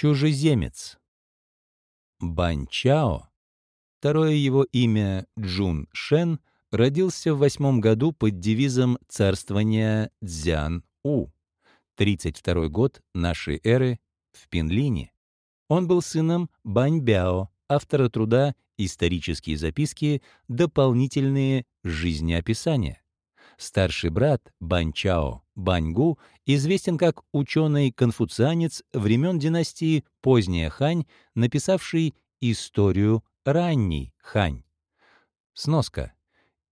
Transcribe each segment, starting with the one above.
Чужеземец. Банчао, второе его имя Джун Шен, родился в восьмом году под девизом царствования Цзян-У, 32 год нашей эры, в Пинлине. Он был сыном Баньбяо, автора труда «Исторические записки. Дополнительные жизнеописания». Старший брат Банчао Баньгу известен как ученый-конфуцианец времен династии Поздняя Хань, написавший историю ранней Хань. Сноска.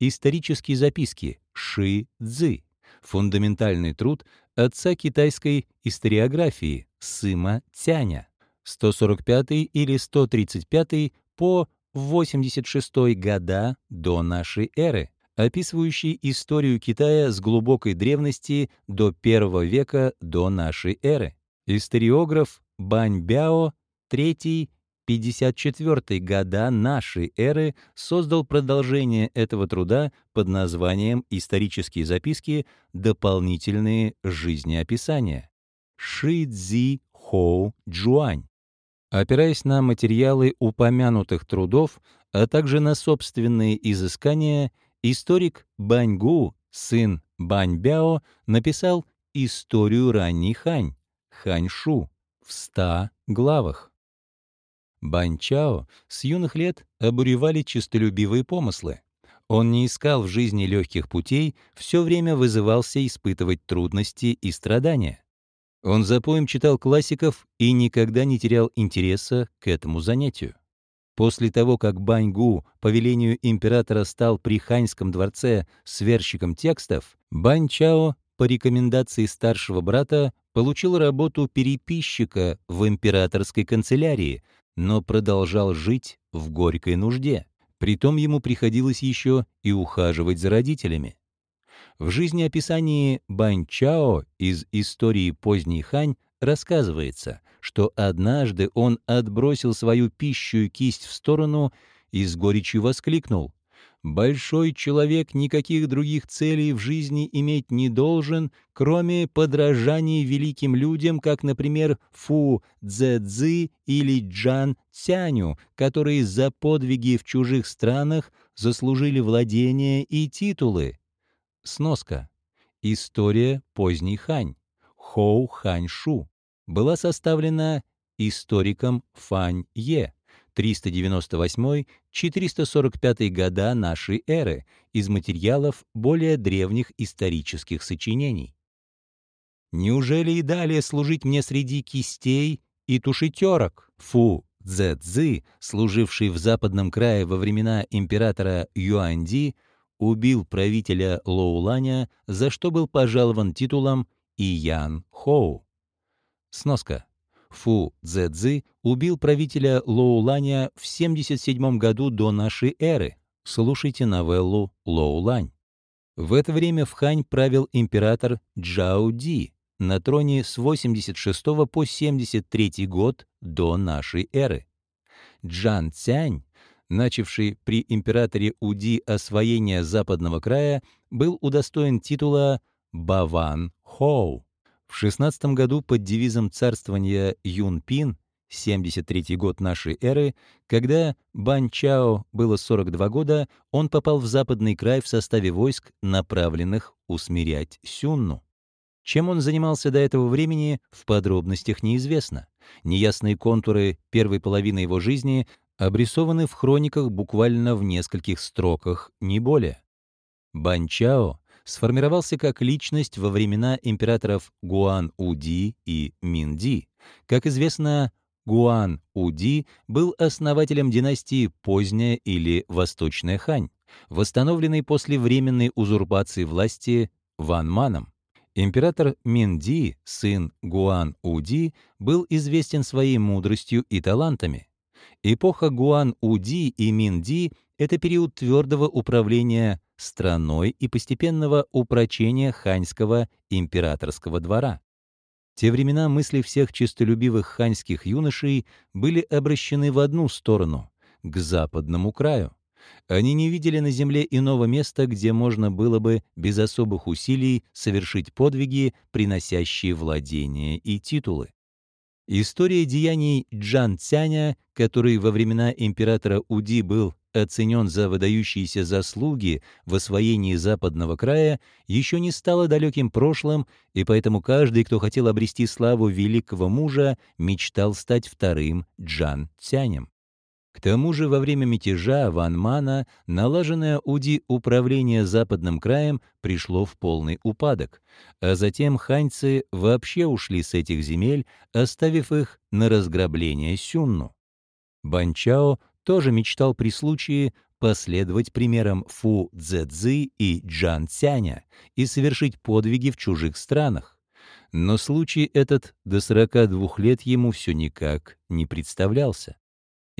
Исторические записки Ши Цзы. Фундаментальный труд отца китайской историографии Сыма Цяня. 145 или 135 по 86 года до нашей эры описывающий историю Китая с глубокой древности до I века до нашей эры. Историограф Бань Бяо, III 54 года нашей эры создал продолжение этого труда под названием «Исторические записки. Дополнительные жизнеописания» Ши Цзи Хоу Джуань. Опираясь на материалы упомянутых трудов, а также на собственные изыскания, Историк Баньгу, сын Баньбяо, написал «Историю ранней Хань» Ханьшу в ста главах. Баньчао с юных лет обуревали честолюбивые помыслы. Он не искал в жизни легких путей, все время вызывался испытывать трудности и страдания. Он запоем читал классиков и никогда не терял интереса к этому занятию. После того, как Баньгу по велению императора стал при Ханьском дворце сверщиком текстов, Бань Чао по рекомендации старшего брата получил работу переписчика в императорской канцелярии, но продолжал жить в горькой нужде. Притом ему приходилось еще и ухаживать за родителями. В жизнеописании Бань Чао из истории поздней Хань рассказывается, что однажды он отбросил свою пищу и кисть в сторону и с горечью воскликнул «Большой человек никаких других целей в жизни иметь не должен, кроме подражания великим людям, как, например, Фу Цзэцзы или Джан Цяню, которые за подвиги в чужих странах заслужили владения и титулы». Сноска. История поздней Хань. Хоу Хань Шу была составлена историком Фань Е 398-445 года нашей эры из материалов более древних исторических сочинений. Неужели и далее служить мне среди кистей и тушитерок? Фу Цзэцзы, служивший в западном крае во времена императора Юаньди, убил правителя Лоуланя, за что был пожалован титулом Иян Хоу. Сноска. Фу Цзэцзы убил правителя Лоуланя в 77 году до нашей эры. Слушайте новеллу Лоулань. В это время в Хань правил император Джао Ди на троне с 86 по 73 год до нашей эры. Джан Цянь, начавший при императоре Уди освоение западного края, был удостоен титула Баван Хоу. В 16 году под девизом царствования Юн-Пин, 73 год нашей эры, когда Бан Чао было 42 года, он попал в западный край в составе войск, направленных усмирять Сюнну. Чем он занимался до этого времени, в подробностях неизвестно. Неясные контуры первой половины его жизни обрисованы в хрониках буквально в нескольких строках, не более. Бан Чао сформировался как личность во времена императоров Гуан Уди и Минди. Как известно, Гуан Уди был основателем династии Поздняя или Восточная Хань, восстановленной после временной узурпации власти Ван Маном. Император Минди, сын Гуан Уди, был известен своей мудростью и талантами. Эпоха Гуан Уди и Минди — это период твердого управления страной и постепенного упрочения ханьского императорского двора. В те времена мысли всех честолюбивых ханьских юношей были обращены в одну сторону — к западному краю. Они не видели на земле иного места, где можно было бы без особых усилий совершить подвиги, приносящие владения и титулы. История деяний Джан Цяня, который во времена императора Уди был оценен за выдающиеся заслуги в освоении западного края, еще не стала далеким прошлым, и поэтому каждый, кто хотел обрести славу великого мужа, мечтал стать вторым Джан Цянем. К тому же во время мятежа Ван Мана налаженное Уди управление западным краем пришло в полный упадок, а затем ханьцы вообще ушли с этих земель, оставив их на разграбление Сюнну. Банчао тоже мечтал при случае последовать примерам Фу Цзэцзы и Джан Цяня и совершить подвиги в чужих странах. Но случай этот до 42 лет ему все никак не представлялся.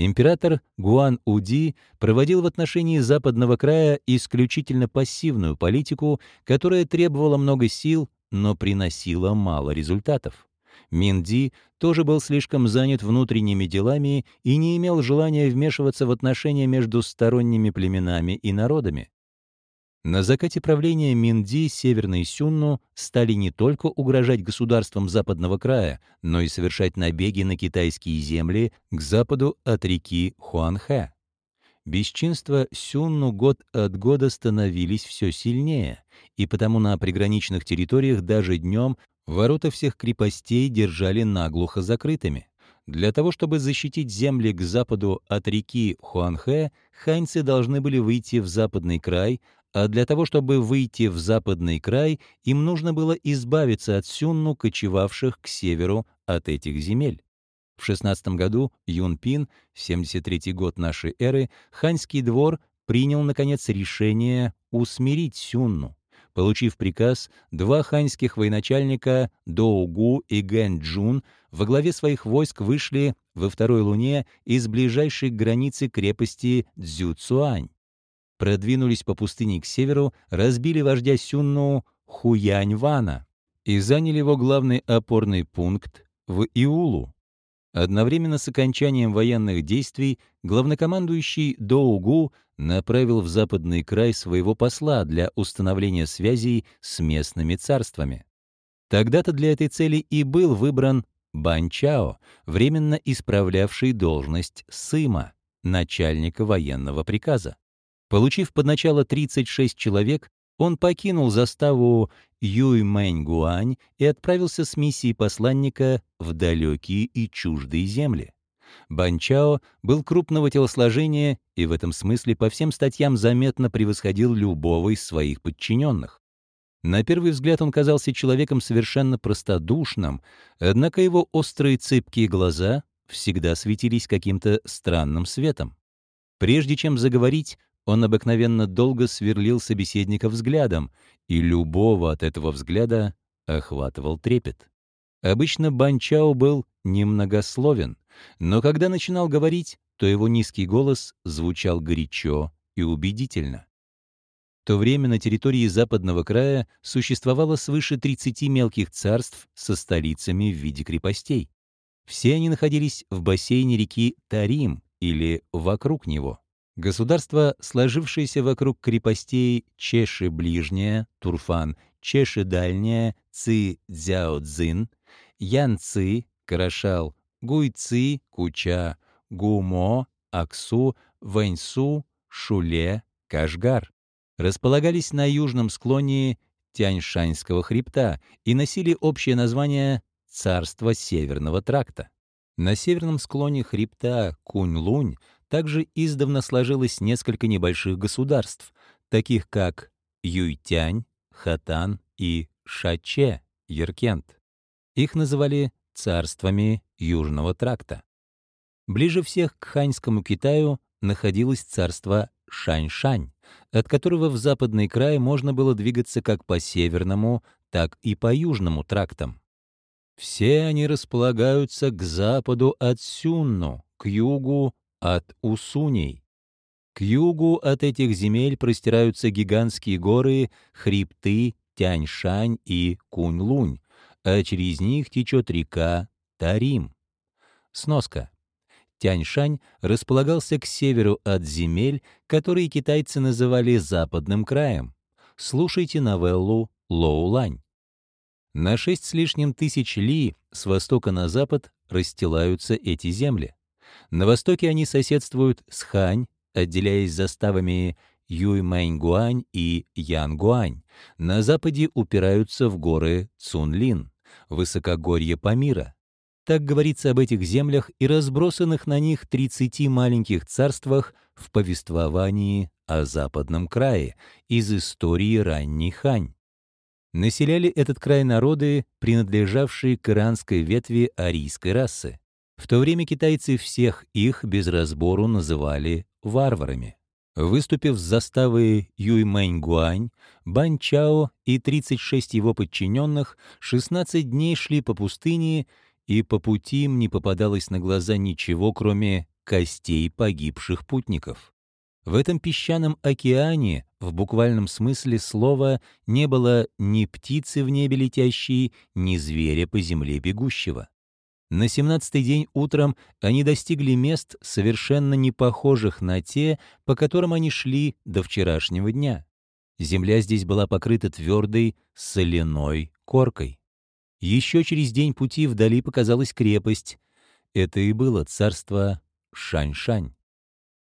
Император Гуан Уди проводил в отношении западного края исключительно пассивную политику, которая требовала много сил, но приносила мало результатов. Минди тоже был слишком занят внутренними делами и не имел желания вмешиваться в отношения между сторонними племенами и народами. На закате правления Минди Северный Сюнну стали не только угрожать государствам западного края, но и совершать набеги на китайские земли к западу от реки Хуанхэ. Бесчинства Сюнну год от года становились все сильнее, и потому на приграничных территориях даже днем ворота всех крепостей держали наглухо закрытыми. Для того, чтобы защитить земли к западу от реки Хуанхэ, ханьцы должны были выйти в западный край, а для того, чтобы выйти в западный край, им нужно было избавиться от сюнну, кочевавших к северу от этих земель. В 16 году Юнпин, 73 год нашей эры, ханьский двор принял, наконец, решение усмирить сюнну. Получив приказ, два ханьских военачальника Доугу и Гэнджун во главе своих войск вышли во второй луне из ближайшей границы крепости Цзюцуань продвинулись по пустыне к северу, разбили вождя Сюнну Хуяньвана и заняли его главный опорный пункт в Иулу. Одновременно с окончанием военных действий главнокомандующий Доугу направил в западный край своего посла для установления связей с местными царствами. Тогда-то для этой цели и был выбран Банчао, временно исправлявший должность Сыма, начальника военного приказа. Получив под начало 36 человек, он покинул заставу Юймэньгуань и отправился с миссией посланника в далекие и чуждые земли. Банчао был крупного телосложения и в этом смысле по всем статьям заметно превосходил любого из своих подчиненных. На первый взгляд он казался человеком совершенно простодушным, однако его острые цепкие глаза всегда светились каким-то странным светом. Прежде чем заговорить, он обыкновенно долго сверлил собеседника взглядом, и любого от этого взгляда охватывал трепет. Обычно Банчао был немногословен, но когда начинал говорить, то его низкий голос звучал горячо и убедительно. В то время на территории западного края существовало свыше 30 мелких царств со столицами в виде крепостей. Все они находились в бассейне реки Тарим или вокруг него. Государство, сложившееся вокруг крепостей Чеши Ближняя, Турфан, Чеши Дальняя, Ци Цзяо Цзин, Ян Ци, Карашал, Гуй Ци, Куча, Гумо, Аксу, Вэньсу, Шуле, Кашгар, располагались на южном склоне Тяньшаньского хребта и носили общее название «Царство Северного тракта». На северном склоне хребта Кунь-Лунь также издавна сложилось несколько небольших государств, таких как Юйтянь, Хатан и Шаче, Еркент. Их называли царствами Южного тракта. Ближе всех к ханьскому Китаю находилось царство Шань-Шань, от которого в западный край можно было двигаться как по северному, так и по южному трактам. Все они располагаются к западу от Сюнну, к югу от Усуней. К югу от этих земель простираются гигантские горы, хребты Тяньшань и Кунь-Лунь, а через них течет река Тарим. Сноска. Тяньшань располагался к северу от земель, которые китайцы называли западным краем. Слушайте новеллу Лоулань. На шесть с лишним тысяч ли с востока на запад расстилаются эти земли. На востоке они соседствуют с Хань, отделяясь заставами Юймэньгуань и Янгуань. На западе упираются в горы Цунлин, высокогорье Памира. Так говорится об этих землях и разбросанных на них 30 маленьких царствах в повествовании о западном крае из истории ранней Хань. Населяли этот край народы, принадлежавшие к иранской ветви арийской расы. В то время китайцы всех их без разбору называли варварами. Выступив с заставы Юймэньгуань, Бан Чао и 36 его подчиненных 16 дней шли по пустыне, и по пути им не попадалось на глаза ничего, кроме костей погибших путников. В этом песчаном океане, в буквальном смысле слова, не было ни птицы в небе летящей, ни зверя по земле бегущего. На семнадцатый день утром они достигли мест, совершенно не похожих на те, по которым они шли до вчерашнего дня. Земля здесь была покрыта твердой соляной коркой. Еще через день пути вдали показалась крепость. Это и было царство Шань-Шань.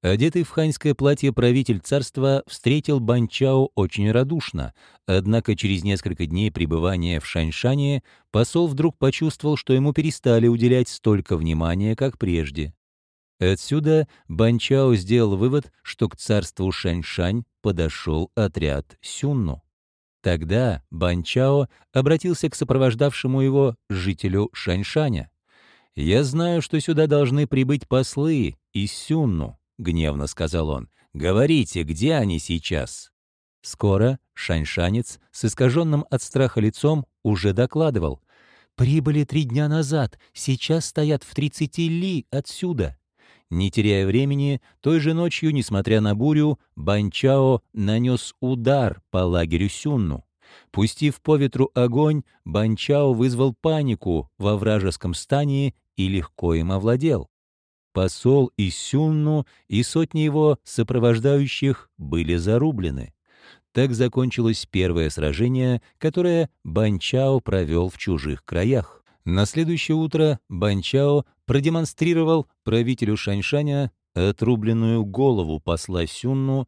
Одетый в ханьское платье правитель царства встретил Банчао очень радушно, однако через несколько дней пребывания в Шаньшане посол вдруг почувствовал, что ему перестали уделять столько внимания, как прежде. Отсюда Банчао сделал вывод, что к царству Шаньшань подошел отряд Сюнну. Тогда Банчао обратился к сопровождавшему его жителю Шаньшаня. «Я знаю, что сюда должны прибыть послы из Сюнну. — гневно сказал он. «Говорите, где они сейчас?» Скоро шаньшанец с искаженным от страха лицом уже докладывал. «Прибыли три дня назад, сейчас стоят в тридцати ли отсюда». Не теряя времени, той же ночью, несмотря на бурю, Банчао нанес удар по лагерю Сюнну. Пустив по ветру огонь, Банчао вызвал панику во вражеском стане и легко им овладел посол и Сюнну и сотни его сопровождающих были зарублены. Так закончилось первое сражение, которое Банчао провел в чужих краях. На следующее утро Банчао продемонстрировал правителю Шаньшаня отрубленную голову посла Сюнну,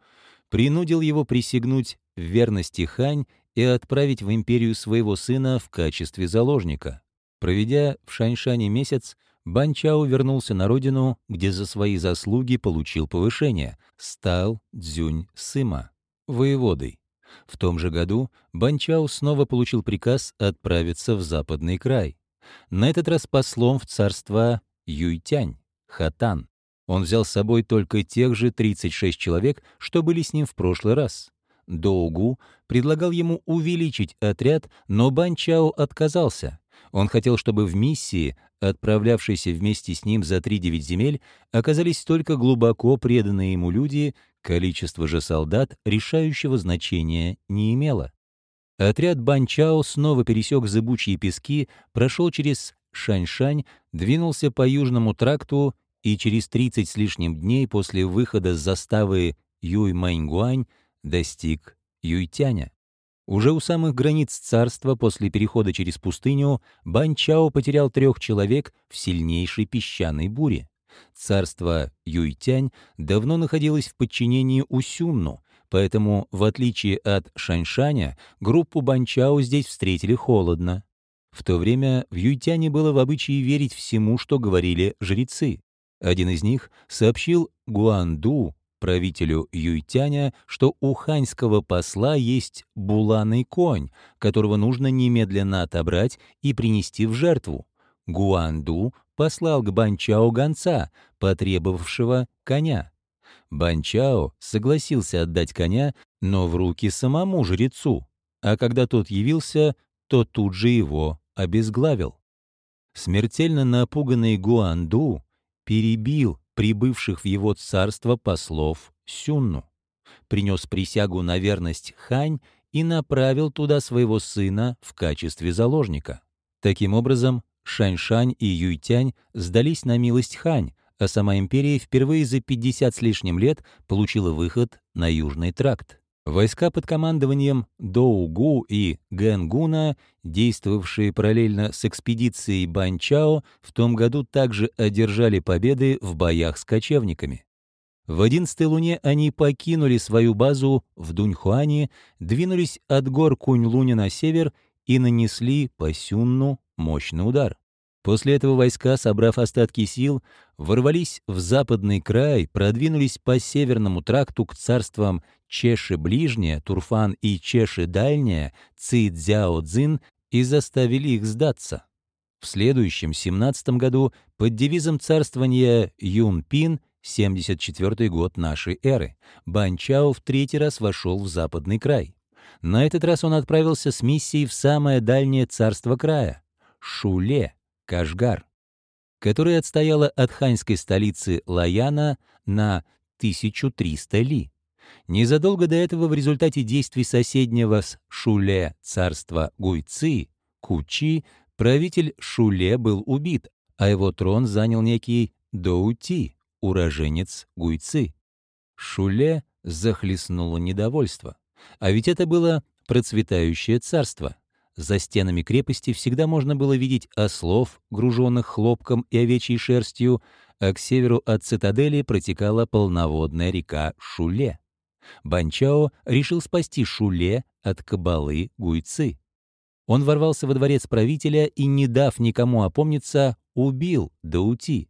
принудил его присягнуть в верности Хань и отправить в империю своего сына в качестве заложника. Проведя в Шаньшане месяц, Банчао вернулся на родину, где за свои заслуги получил повышение, стал Дзюнь Сыма, воеводой. В том же году Банчао снова получил приказ отправиться в западный край. На этот раз послом в царство Юйтянь, Хатан. Он взял с собой только тех же 36 человек, что были с ним в прошлый раз. Доугу предлагал ему увеличить отряд, но Банчао отказался. Он хотел, чтобы в миссии отправлявшиеся вместе с ним за три-девять земель, оказались только глубоко преданные ему люди, количество же солдат решающего значения не имело. Отряд Банчао снова пересек зыбучие пески, прошел через Шаньшань, двинулся по южному тракту и через 30 с лишним дней после выхода с заставы Юй-Маньгуань достиг Юйтяня. Уже у самых границ царства после перехода через пустыню Банчао потерял трех человек в сильнейшей песчаной буре. Царство Юйтянь давно находилось в подчинении Усюнну, поэтому, в отличие от Шаньшаня, группу Банчао здесь встретили холодно. В то время в Юйтяне было в обычае верить всему, что говорили жрецы. Один из них сообщил Гуанду, правителю Юйтяня, что у ханьского посла есть буланый конь, которого нужно немедленно отобрать и принести в жертву. Гуанду послал к Банчао гонца, потребовавшего коня. Банчао согласился отдать коня, но в руки самому жрецу, а когда тот явился, то тут же его обезглавил. Смертельно напуганный Гуанду перебил прибывших в его царство послов Сюнну, принес присягу на верность Хань и направил туда своего сына в качестве заложника. Таким образом, Шаньшань и Юйтянь сдались на милость Хань, а сама империя впервые за 50 с лишним лет получила выход на Южный тракт. Войска под командованием Доугу и Гэнгуна, действовавшие параллельно с экспедицией Банчао, в том году также одержали победы в боях с кочевниками. В одиннадцатой луне они покинули свою базу в Дуньхуане, двинулись от гор Кунь-Луня на север и нанесли по Сюнну мощный удар. После этого войска, собрав остатки сил, ворвались в западный край, продвинулись по северному тракту к царствам Чеши-Ближняя, Турфан и Чеши-Дальняя, Ци-Дзяо-Дзин и заставили их сдаться. В следующем, 17 году, под девизом царствования Юн-Пин, 74 год нашей эры, Банчао в третий раз вошел в западный край. На этот раз он отправился с миссией в самое дальнее царство края — Шуле, Кашгар, которая отстояла от ханьской столицы Лаяна на 1300 ли. Незадолго до этого в результате действий соседнего с Шуле царства Гуйци, Кучи, правитель Шуле был убит, а его трон занял некий Доути, уроженец Гуйци. Шуле захлестнуло недовольство. А ведь это было процветающее царство. За стенами крепости всегда можно было видеть ослов, груженных хлопком и овечьей шерстью, а к северу от цитадели протекала полноводная река Шуле. Банчао решил спасти Шуле от кабалы Гуйцы. Он ворвался во дворец правителя и, не дав никому опомниться, убил Даути.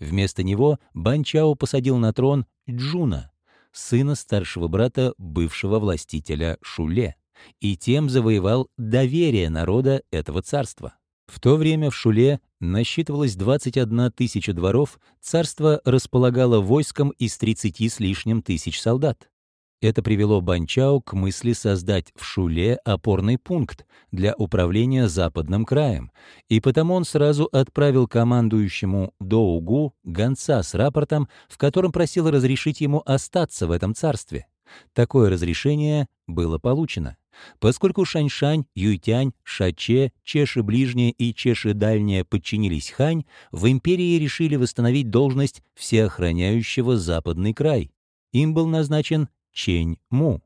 Вместо него Банчао посадил на трон Джуна, сына старшего брата бывшего властителя Шуле и тем завоевал доверие народа этого царства. В то время в Шуле насчитывалось 21 тысяча дворов, царство располагало войском из 30 с лишним тысяч солдат. Это привело Банчао к мысли создать в Шуле опорный пункт для управления западным краем, и потому он сразу отправил командующему Доугу гонца с рапортом, в котором просил разрешить ему остаться в этом царстве. Такое разрешение было получено. Поскольку Шаньшань, Юйтянь, Шаче, Чеши Ближние и Чеши Дальние подчинились Хань, в империи решили восстановить должность всеохраняющего западный край. Им был назначен Чень Му.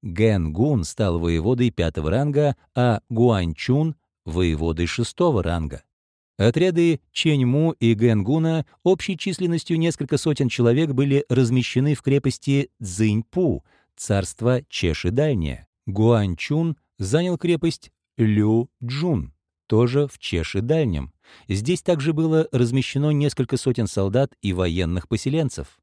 Ген Гун стал воеводой пятого ранга, а Гуанчун — воеводой шестого ранга. Отряды Ченьму и Гэнгуна общей численностью несколько сотен человек были размещены в крепости Цзиньпу, царство Чеши Дальнее. Гуанчун занял крепость Лю-Джун, тоже в Чеши Дальнем. Здесь также было размещено несколько сотен солдат и военных поселенцев.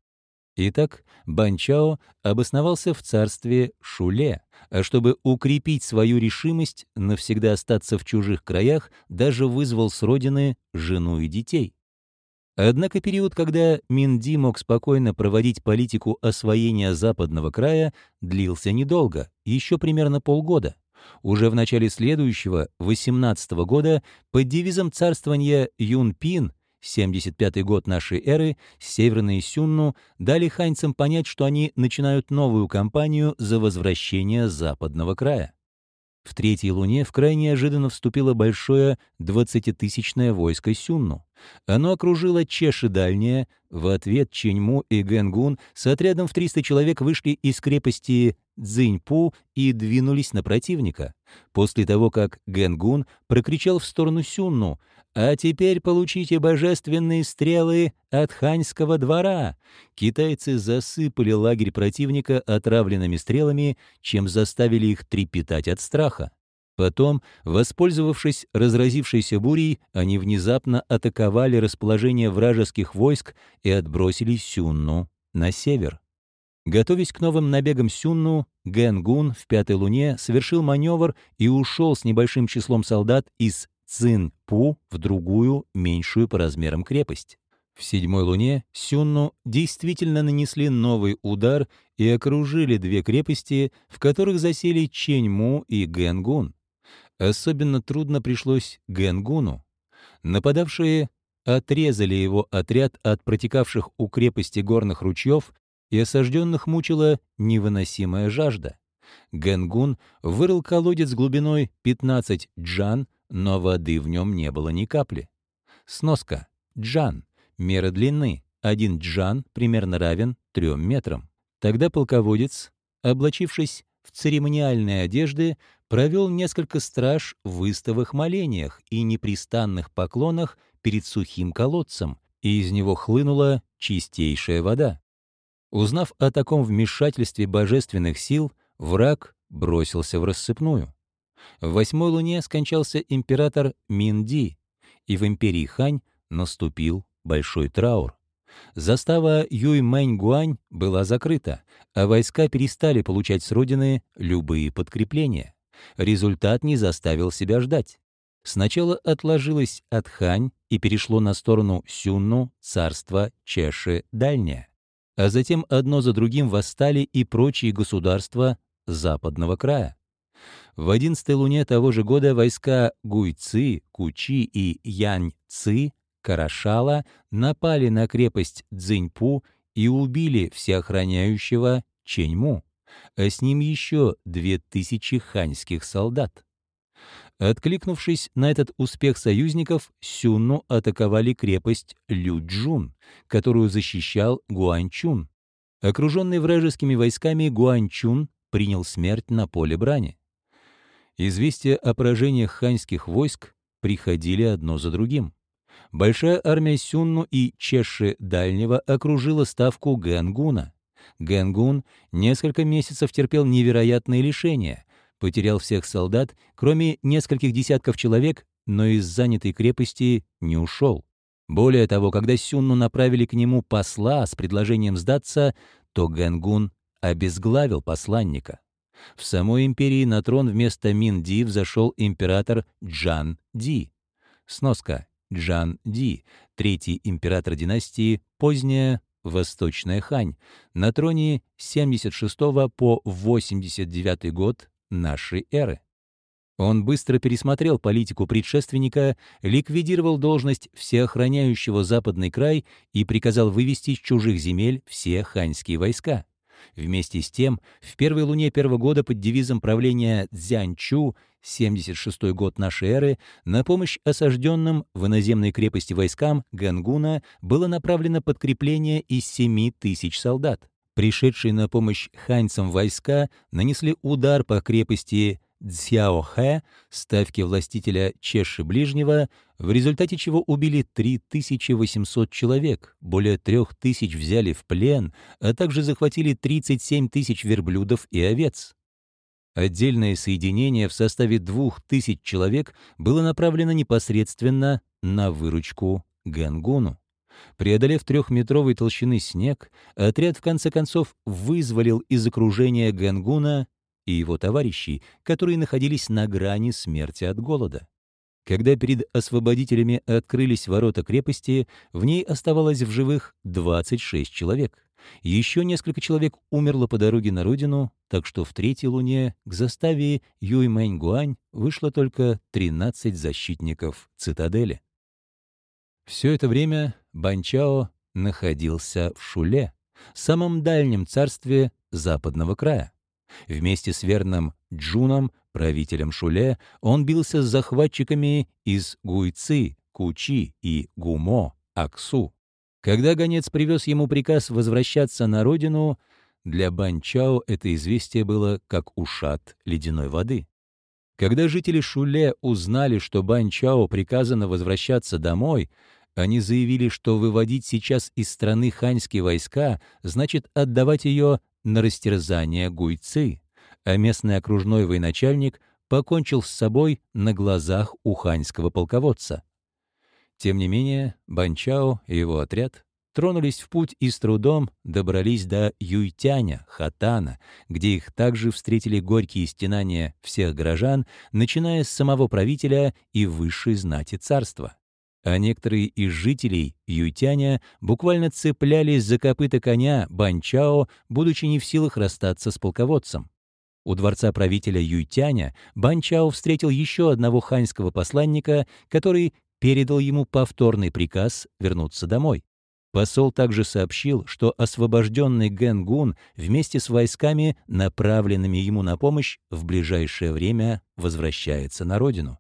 Итак, Банчао обосновался в царстве Шуле, а чтобы укрепить свою решимость навсегда остаться в чужих краях, даже вызвал с родины жену и детей. Однако период, когда Минди мог спокойно проводить политику освоения западного края, длился недолго, еще примерно полгода. Уже в начале следующего, 18 -го года, под девизом царствования Юнпин, 75 год нашей эры, Северные Сюнну дали ханьцам понять, что они начинают новую кампанию за возвращение западного края. В третьей луне в край неожиданно вступило большое двадцатитысячное войско Сюнну. Оно окружило Чеши дальнее, в ответ Ченьму и Гэнгун с отрядом в 300 человек вышли из крепости Цзиньпу и двинулись на противника. После того, как Гэнгун прокричал в сторону Сюнну — а теперь получите божественные стрелы от ханьского двора. Китайцы засыпали лагерь противника отравленными стрелами, чем заставили их трепетать от страха. Потом, воспользовавшись разразившейся бурей, они внезапно атаковали расположение вражеских войск и отбросили Сюнну на север. Готовясь к новым набегам Сюнну, Гэнгун в пятой луне совершил маневр и ушел с небольшим числом солдат из Цин-Пу в другую, меньшую по размерам крепость. В седьмой луне Сюнну действительно нанесли новый удар и окружили две крепости, в которых засели Ченьму и Гэнгун. Особенно трудно пришлось Гэнгуну. Нападавшие отрезали его отряд от протекавших у крепости горных ручьев, и осажденных мучила невыносимая жажда. Гэнгун вырыл колодец глубиной 15 джан, но воды в нем не было ни капли. Сноска. Джан. Мера длины. Один джан примерно равен трем метрам. Тогда полководец облачившись в церемониальные одежды, провел несколько страж в выставых молениях и непрестанных поклонах перед сухим колодцем, и из него хлынула чистейшая вода. Узнав о таком вмешательстве божественных сил, враг бросился в рассыпную. В восьмой луне скончался император Минди, и в империи Хань наступил большой траур. Застава Юй-Мэнь-Гуань была закрыта, а войска перестали получать с родины любые подкрепления. Результат не заставил себя ждать. Сначала отложилось от Хань и перешло на сторону Сюнну, царства Чеши Дальнее. А затем одно за другим восстали и прочие государства западного края. В одиннадцатой луне того же года войска Гуйцы, Кучи и Янь-Ци Карашала напали на крепость Цзиньпу и убили всеохраняющего Ченьму, а с ним еще две тысячи ханьских солдат. Откликнувшись на этот успех союзников, Сюнну атаковали крепость Люджун, которую защищал Гуанчун. Окруженный вражескими войсками Гуанчун принял смерть на поле брани. Известия о поражениях ханьских войск приходили одно за другим. Большая армия Сюнну и Чеши Дальнего окружила ставку Гэнгуна. Гэнгун несколько месяцев терпел невероятные лишения, потерял всех солдат, кроме нескольких десятков человек, но из занятой крепости не ушел. Более того, когда Сюнну направили к нему посла с предложением сдаться, то Гэнгун обезглавил посланника. В самой империи на трон вместо Мин-Ди взошел император Джан-Ди. Сноска. Джан-Ди, третий император династии, поздняя Восточная Хань, на троне с 76 по 89 год нашей эры. Он быстро пересмотрел политику предшественника, ликвидировал должность всеохраняющего западный край и приказал вывести из чужих земель все ханьские войска. Вместе с тем, в первой луне первого года под девизом правления Цзянчу 76 год нашей эры, на помощь осажденным в иноземной крепости войскам Гангуна было направлено подкрепление из 7 тысяч солдат. Пришедшие на помощь ханьцам войска нанесли удар по крепости Цзяохэ, ставки властителя Чеши Ближнего, в результате чего убили 3800 человек, более 3000 взяли в плен, а также захватили 37 тысяч верблюдов и овец. Отдельное соединение в составе 2000 человек было направлено непосредственно на выручку Гангуну. Преодолев трехметровой толщины снег, отряд в конце концов вызволил из окружения Гангуна и его товарищей, которые находились на грани смерти от голода. Когда перед освободителями открылись ворота крепости, в ней оставалось в живых 26 человек. Еще несколько человек умерло по дороге на родину, так что в третьей луне к заставе Юймэньгуань вышло только 13 защитников цитадели. Все это время Банчао находился в Шуле, самом дальнем царстве западного края. Вместе с верным Джуном, правителем Шуле, он бился с захватчиками из Гуйцы, Кучи и Гумо, Аксу. Когда гонец привез ему приказ возвращаться на родину, для Банчао это известие было как ушат ледяной воды. Когда жители Шуле узнали, что Банчао приказано возвращаться домой, они заявили, что выводить сейчас из страны ханьские войска значит отдавать ее на растерзание гуйцы, а местный окружной военачальник покончил с собой на глазах у ханьского полководца. Тем не менее, Банчао и его отряд тронулись в путь и с трудом добрались до Юйтяня, Хатана, где их также встретили горькие стенания всех горожан, начиная с самого правителя и высшей знати царства. А некоторые из жителей Юйтяня буквально цеплялись за копыта коня Банчао, будучи не в силах расстаться с полководцем. У дворца правителя Юйтяня Банчао встретил еще одного ханьского посланника, который передал ему повторный приказ вернуться домой. Посол также сообщил, что освобожденный Гэнгун вместе с войсками, направленными ему на помощь, в ближайшее время возвращается на родину.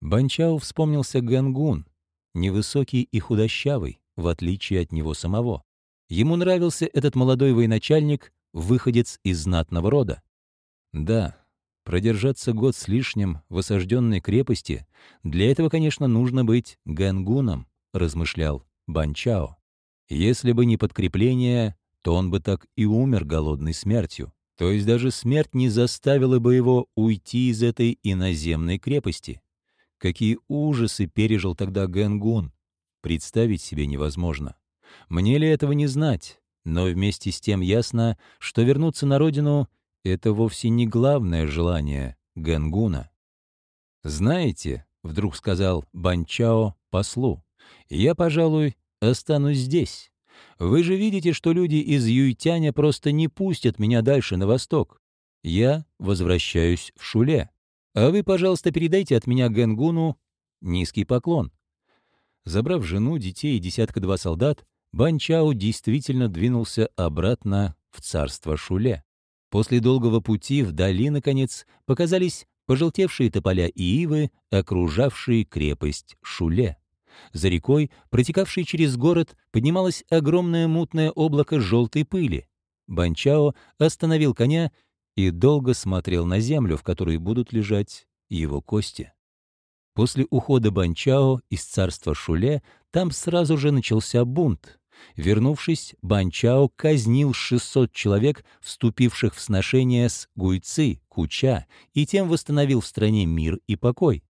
Банчао вспомнился Гэнгун, невысокий и худощавый, в отличие от него самого. Ему нравился этот молодой военачальник, выходец из знатного рода. Да, продержаться год с лишним в осажденной крепости, для этого, конечно, нужно быть гэнгуном, размышлял Банчао. Если бы не подкрепление, то он бы так и умер голодной смертью. То есть даже смерть не заставила бы его уйти из этой иноземной крепости. Какие ужасы пережил тогда Гэнгун, представить себе невозможно. Мне ли этого не знать? Но вместе с тем ясно, что вернуться на родину — это вовсе не главное желание Гэнгуна. «Знаете», — вдруг сказал Банчао послу, — «я, пожалуй, останусь здесь. Вы же видите, что люди из Юйтяня просто не пустят меня дальше на восток. Я возвращаюсь в Шуле. А вы, пожалуйста, передайте от меня Гэнгуну низкий поклон». Забрав жену, детей и десятка-два солдат, Банчао действительно двинулся обратно в царство Шуле. После долгого пути вдали, наконец, показались пожелтевшие тополя и ивы, окружавшие крепость Шуле. За рекой, протекавшей через город, поднималось огромное мутное облако желтой пыли. Банчао остановил коня и долго смотрел на землю, в которой будут лежать его кости. После ухода Банчао из царства Шуле там сразу же начался бунт. Вернувшись, Банчао казнил 600 человек, вступивших в сношение с Гуйцы, Куча, и тем восстановил в стране мир и покой.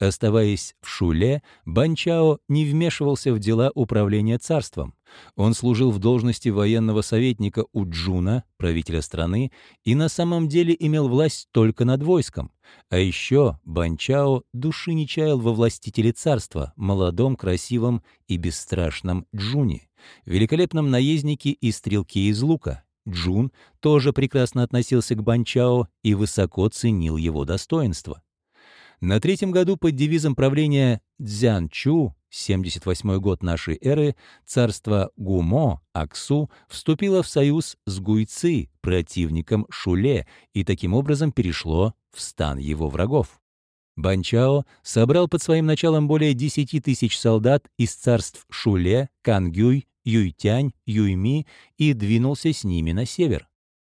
Оставаясь в Шуле, Банчао не вмешивался в дела управления царством. Он служил в должности военного советника у Джуна, правителя страны, и на самом деле имел власть только над войском. А еще Банчао души не чаял во властителе царства, молодом, красивом и бесстрашном Джуне, великолепном наезднике и стрелке из лука. Джун тоже прекрасно относился к Банчао и высоко ценил его достоинство. На третьем году под девизом правления Цзянчу, 78 год нашей эры, царство Гумо, Аксу, вступило в союз с Гуйци, противником Шуле, и таким образом перешло в стан его врагов. Банчао собрал под своим началом более 10 тысяч солдат из царств Шуле, Кангюй, Юйтянь, Юйми и двинулся с ними на север.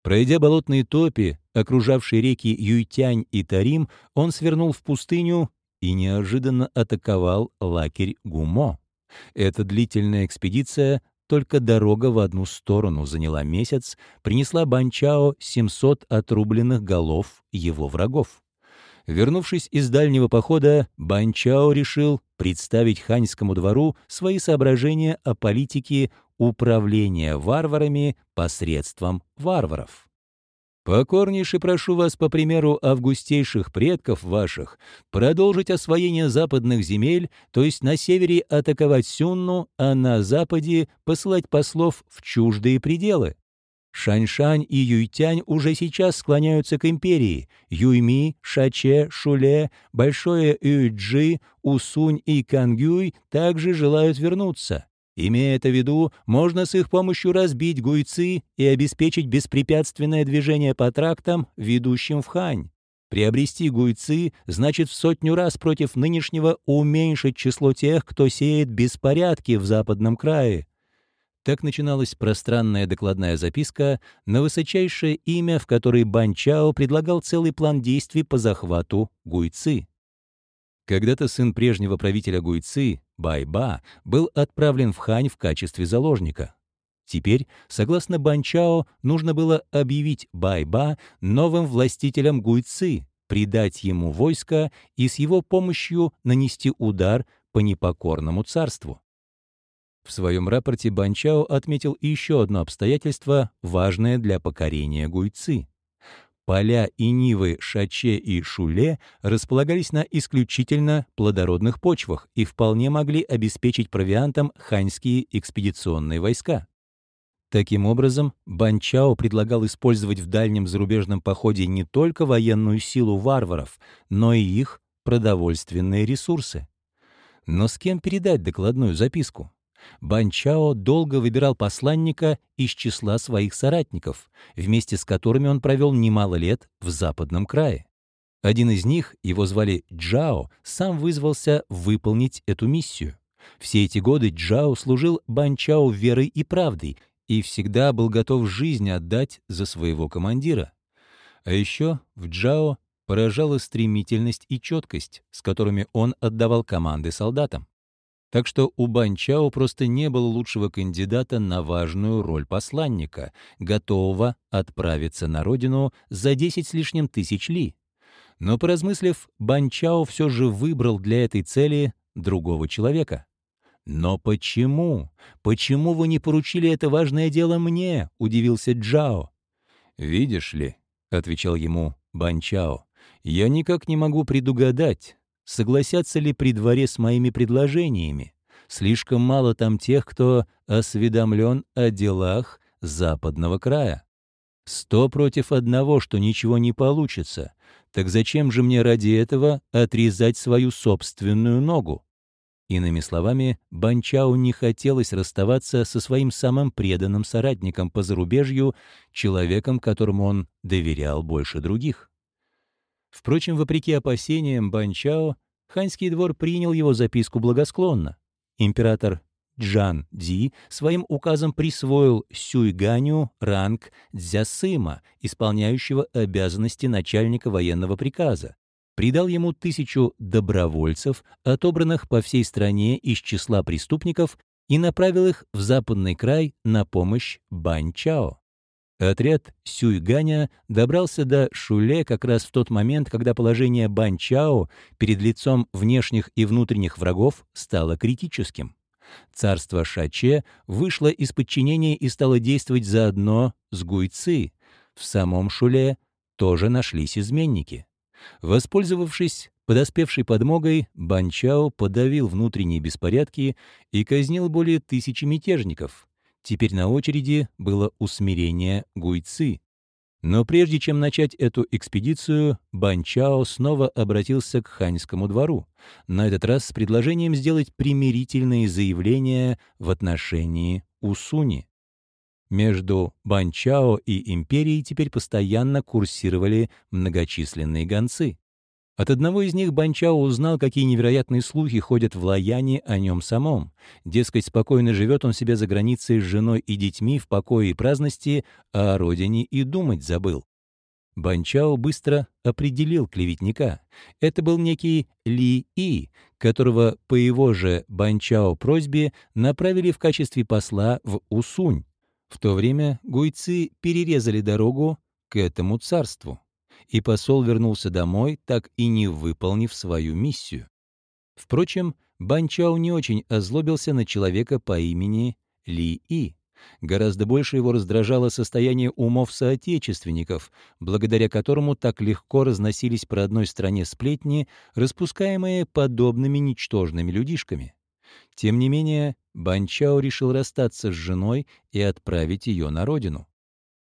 Пройдя болотные топи, окружавшие реки Юйтянь и Тарим, он свернул в пустыню и неожиданно атаковал лагерь Гумо. Эта длительная экспедиция, только дорога в одну сторону заняла месяц, принесла Банчао 700 отрубленных голов его врагов. Вернувшись из дальнего похода, Банчао решил представить ханьскому двору свои соображения о политике управления варварами посредством варваров. Покорнейше прошу вас, по примеру августейших предков ваших, продолжить освоение западных земель, то есть на севере атаковать Сюнну, а на западе посылать послов в чуждые пределы. Шаньшань и Юйтянь уже сейчас склоняются к империи. Юйми, Шаче, Шуле, Большое Юйджи, Усунь и Кангюй также желают вернуться. Имея это в виду, можно с их помощью разбить гуйцы и обеспечить беспрепятственное движение по трактам, ведущим в Хань. Приобрести гуйцы значит в сотню раз против нынешнего уменьшить число тех, кто сеет беспорядки в западном крае. Так начиналась пространная докладная записка на высочайшее имя, в которой Банчао предлагал целый план действий по захвату Гуйцы. Когда-то сын прежнего правителя Гуйцы, Байба, был отправлен в Хань в качестве заложника. Теперь, согласно Банчао, нужно было объявить Байба новым властителем Гуйцы, придать ему войско и с его помощью нанести удар по непокорному царству. В своем рапорте Банчао отметил еще одно обстоятельство, важное для покорения Гуйцы. Поля и нивы Шаче и Шуле располагались на исключительно плодородных почвах и вполне могли обеспечить провиантом ханьские экспедиционные войска. Таким образом, Банчао предлагал использовать в дальнем зарубежном походе не только военную силу варваров, но и их продовольственные ресурсы. Но с кем передать докладную записку? Банчао долго выбирал посланника из числа своих соратников, вместе с которыми он провел немало лет в западном крае. Один из них, его звали Джао, сам вызвался выполнить эту миссию. Все эти годы Джао служил Банчао верой и правдой, и всегда был готов жизнь отдать за своего командира. А еще в Джао поражала стремительность и четкость, с которыми он отдавал команды солдатам. Так что у Банчао просто не было лучшего кандидата на важную роль посланника, готового отправиться на родину за 10 с лишним тысяч ли. Но, поразмыслив, Банчао все же выбрал для этой цели другого человека. «Но почему? Почему вы не поручили это важное дело мне?» — удивился Джао. «Видишь ли», — отвечал ему Банчао, — «я никак не могу предугадать, согласятся ли при дворе с моими предложениями. Слишком мало там тех, кто осведомлен о делах западного края. Сто против одного, что ничего не получится. Так зачем же мне ради этого отрезать свою собственную ногу? Иными словами, Банчау не хотелось расставаться со своим самым преданным соратником по зарубежью, человеком, которому он доверял больше других. Впрочем, вопреки опасениям Банчао, ханьский двор принял его записку благосклонно. Император Джан Ди своим указом присвоил Сюйганю ранг дзясыма, исполняющего обязанности начальника военного приказа, придал ему тысячу добровольцев, отобранных по всей стране из числа преступников, и направил их в западный край на помощь Банчао. Отряд Сюйганя добрался до Шуле как раз в тот момент, когда положение Банчао перед лицом внешних и внутренних врагов стало критическим. Царство Шаче вышло из подчинения и стало действовать заодно с Гуйцы. В самом Шуле тоже нашлись изменники. Воспользовавшись подоспевшей подмогой, Банчао подавил внутренние беспорядки и казнил более тысячи мятежников. Теперь на очереди было усмирение Гуйцы. Но прежде чем начать эту экспедицию, Банчао снова обратился к ханьскому двору, на этот раз с предложением сделать примирительные заявления в отношении Усуни. Между Банчао и империей теперь постоянно курсировали многочисленные гонцы. От одного из них Банчао узнал, какие невероятные слухи ходят в Лаяне о нем самом. Дескать, спокойно живет он себе за границей с женой и детьми в покое и праздности, а о родине и думать забыл. Банчао быстро определил клеветника. Это был некий Ли И, которого по его же Банчао просьбе направили в качестве посла в Усунь. В то время гуйцы перерезали дорогу к этому царству и посол вернулся домой, так и не выполнив свою миссию. Впрочем, Банчау не очень озлобился на человека по имени Ли И. Гораздо больше его раздражало состояние умов соотечественников, благодаря которому так легко разносились по одной стране сплетни, распускаемые подобными ничтожными людишками. Тем не менее, Банчао решил расстаться с женой и отправить ее на родину.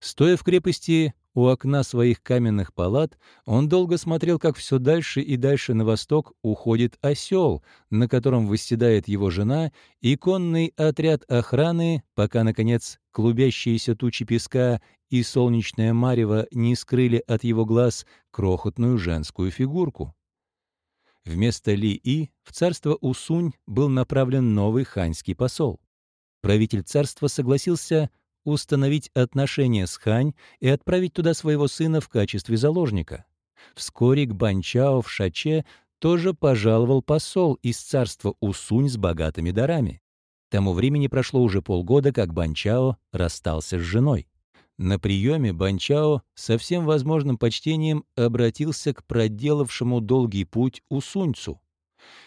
Стоя в крепости, у окна своих каменных палат он долго смотрел, как все дальше и дальше на восток уходит осел, на котором восседает его жена, и конный отряд охраны, пока, наконец, клубящиеся тучи песка и солнечное марево не скрыли от его глаз крохотную женскую фигурку. Вместо Ли-И в царство Усунь был направлен новый ханьский посол. Правитель царства согласился установить отношения с Хань и отправить туда своего сына в качестве заложника. Вскоре к Банчао в Шаче тоже пожаловал посол из царства Усунь с богатыми дарами. Тому времени прошло уже полгода, как Банчао расстался с женой. На приеме Банчао со всем возможным почтением обратился к проделавшему долгий путь Усуньцу.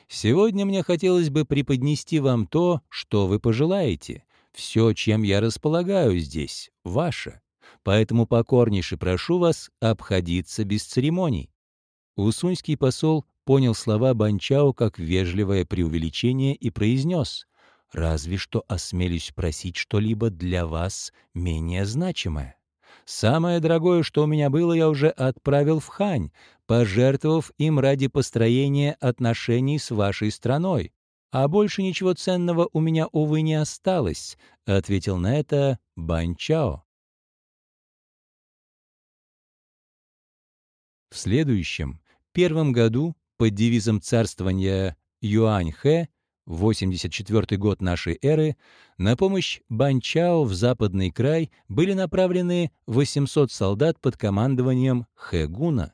«Сегодня мне хотелось бы преподнести вам то, что вы пожелаете, все, чем я располагаю здесь, ваше. Поэтому покорнейше прошу вас обходиться без церемоний». Усуньский посол понял слова Банчао как вежливое преувеличение и произнес «Разве что осмелюсь просить что-либо для вас менее значимое. Самое дорогое, что у меня было, я уже отправил в Хань, пожертвовав им ради построения отношений с вашей страной. «А больше ничего ценного у меня, увы, не осталось», — ответил на это Банчао. В следующем, первом году, под девизом царствования Юань-Хэ, 84 год нашей эры, на помощь Банчао в западный край были направлены 800 солдат под командованием Хэгуна.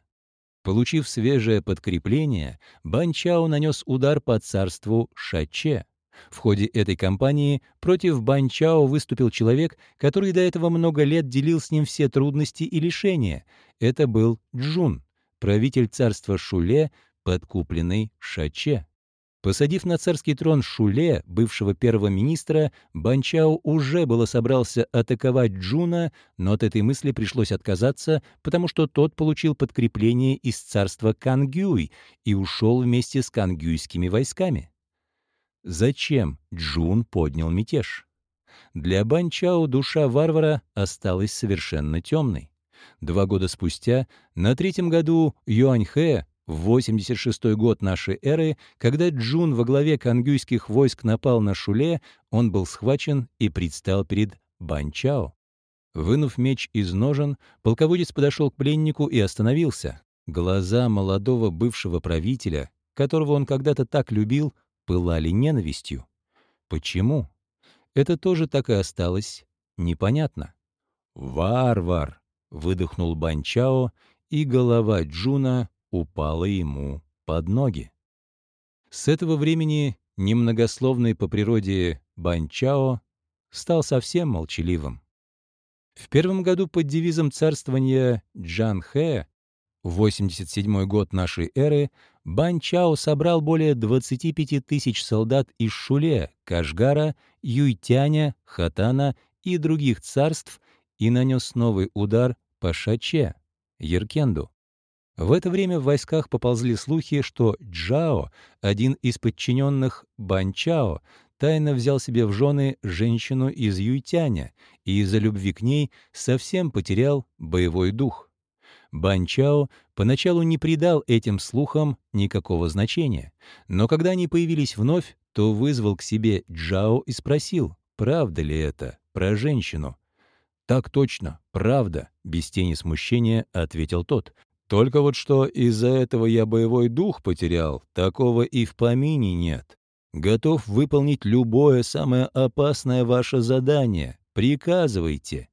Получив свежее подкрепление, Банчао нанес удар по царству Шаче. В ходе этой кампании против Банчао выступил человек, который до этого много лет делил с ним все трудности и лишения. Это был Джун, правитель царства Шуле, подкупленный Шаче. Посадив на царский трон Шуле, бывшего первого министра, Банчао уже было собрался атаковать Джуна, но от этой мысли пришлось отказаться, потому что тот получил подкрепление из царства Кангюй и ушел вместе с кангюйскими войсками. Зачем Джун поднял мятеж? Для Банчао душа варвара осталась совершенно темной. Два года спустя, на третьем году Юаньхэ, 86 год нашей эры, когда Джун во главе кангюйских войск напал на Шуле, он был схвачен и предстал перед Банчао. Вынув меч из ножен, полководец подошел к пленнику и остановился. Глаза молодого бывшего правителя, которого он когда-то так любил, пылали ненавистью. Почему? Это тоже так и осталось непонятно. «Варвар!» — выдохнул Банчао, и голова Джуна упала ему под ноги. С этого времени немногословный по природе Банчао стал совсем молчаливым. В первом году под девизом царствования Джанхэ, 87 год нашей эры, Банчао собрал более 25 тысяч солдат из Шуле, Кашгара, Юйтяня, Хатана и других царств и нанес новый удар по Шаче, Еркенду. В это время в войсках поползли слухи, что Джао, один из подчиненных Банчао, тайно взял себе в жены женщину из Юйтяня и из-за любви к ней совсем потерял боевой дух. Банчао поначалу не придал этим слухам никакого значения, но когда они появились вновь, то вызвал к себе Джао и спросил, правда ли это про женщину. «Так точно, правда», — без тени смущения ответил тот. Только вот что из-за этого я боевой дух потерял, такого и в помине нет. Готов выполнить любое самое опасное ваше задание. Приказывайте».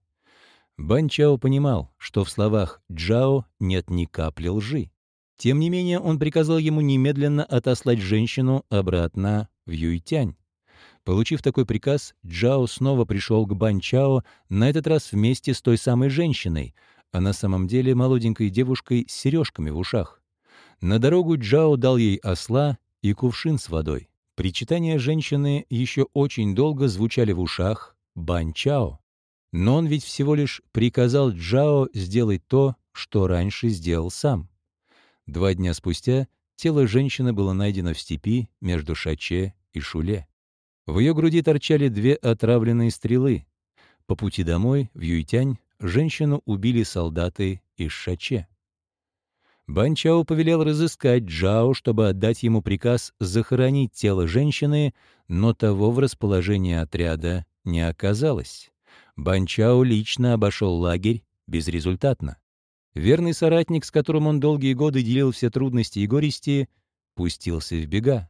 Банчао понимал, что в словах Джао нет ни капли лжи. Тем не менее, он приказал ему немедленно отослать женщину обратно в Юйтянь. Получив такой приказ, Джао снова пришел к Банчао, на этот раз вместе с той самой женщиной, а на самом деле молоденькой девушкой с сережками в ушах. На дорогу Джао дал ей осла и кувшин с водой. Причитания женщины еще очень долго звучали в ушах Бан-Чао. Но он ведь всего лишь приказал Джао сделать то, что раньше сделал сам. Два дня спустя тело женщины было найдено в степи между Шаче и Шуле. В ее груди торчали две отравленные стрелы. По пути домой, в Юйтянь, женщину убили солдаты из Шаче. Банчао повелел разыскать Джао, чтобы отдать ему приказ захоронить тело женщины, но того в расположении отряда не оказалось. Банчао лично обошел лагерь безрезультатно. Верный соратник, с которым он долгие годы делил все трудности и горести, пустился в бега.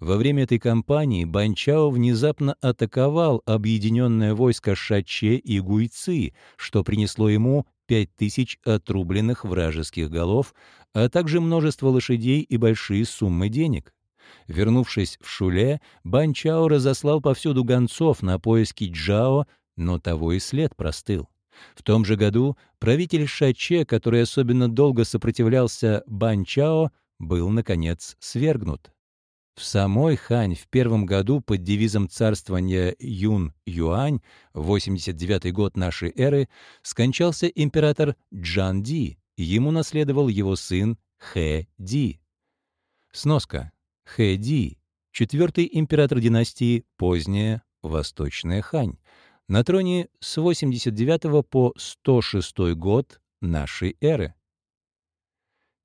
Во время этой кампании Банчао внезапно атаковал объединенное войско Шаче и Гуйцы, что принесло ему пять тысяч отрубленных вражеских голов, а также множество лошадей и большие суммы денег. Вернувшись в Шуле, Банчао разослал повсюду гонцов на поиски Джао, но того и след простыл. В том же году правитель Шаче, который особенно долго сопротивлялся Банчао, был, наконец, свергнут. В самой Хань в первом году под девизом царствования Юн-Юань, 89 год нашей эры, скончался император Джан Ди, ему наследовал его сын Хэ Ди. Сноска. Хэ Ди, четвертый император династии, поздняя Восточная Хань, на троне с 89 по 106 год нашей эры.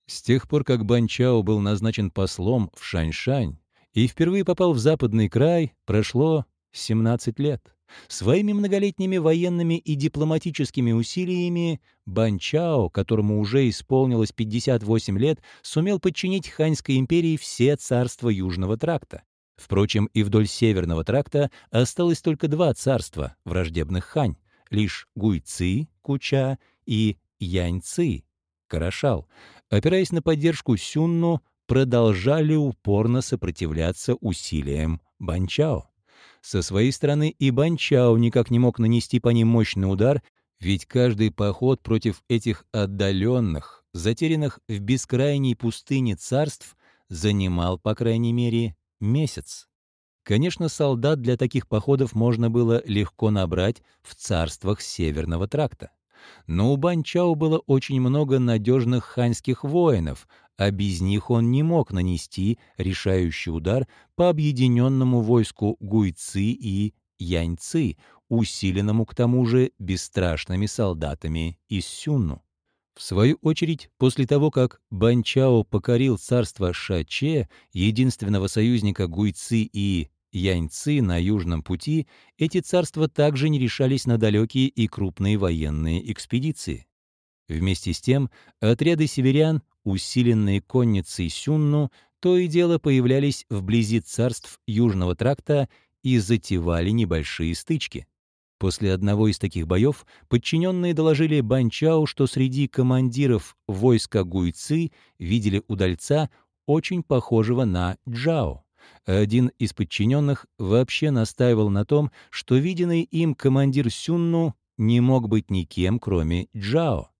С тех пор, как Банчао был назначен послом в Шаньшань, и впервые попал в западный край, прошло 17 лет. Своими многолетними военными и дипломатическими усилиями Банчао, которому уже исполнилось 58 лет, сумел подчинить Ханьской империи все царства Южного тракта. Впрочем, и вдоль Северного тракта осталось только два царства, враждебных хань, лишь Гуйци, Куча и Яньци, Карашал, опираясь на поддержку Сюнну, продолжали упорно сопротивляться усилиям Банчао. Со своей стороны и Банчао никак не мог нанести по ним мощный удар, ведь каждый поход против этих отдаленных, затерянных в бескрайней пустыне царств занимал, по крайней мере, месяц. Конечно, солдат для таких походов можно было легко набрать в царствах Северного тракта. Но у Банчао было очень много надежных ханьских воинов, а без них он не мог нанести решающий удар по объединенному войску Гуйцы и Яньцы, усиленному к тому же бесстрашными солдатами из Сюнну. В свою очередь, после того, как Банчао покорил царство Шаче, единственного союзника Гуйцы и Яньцы на Южном пути, эти царства также не решались на далекие и крупные военные экспедиции. Вместе с тем, отряды северян, усиленные конницей Сюнну, то и дело появлялись вблизи царств Южного тракта и затевали небольшие стычки. После одного из таких боев подчиненные доложили Банчау, что среди командиров войска Гуйцы видели удальца, очень похожего на Джао. Один из подчиненных вообще настаивал на том, что виденный им командир Сюнну не мог быть никем, кроме Джао.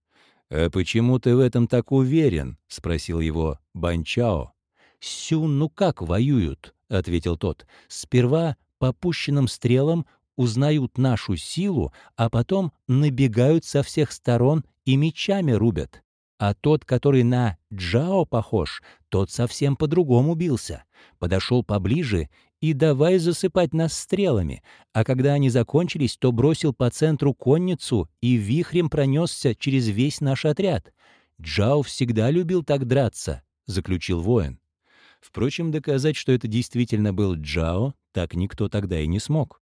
«А почему ты в этом так уверен?» — спросил его Банчао. «Сюнну как воюют?» — ответил тот. «Сперва по пущенным стрелам узнают нашу силу, а потом набегают со всех сторон и мечами рубят. А тот, который на Джао похож, тот совсем по-другому бился. Подошел поближе и давай засыпать нас стрелами, а когда они закончились, то бросил по центру конницу и вихрем пронесся через весь наш отряд. Джао всегда любил так драться, — заключил воин. Впрочем, доказать, что это действительно был Джао, так никто тогда и не смог.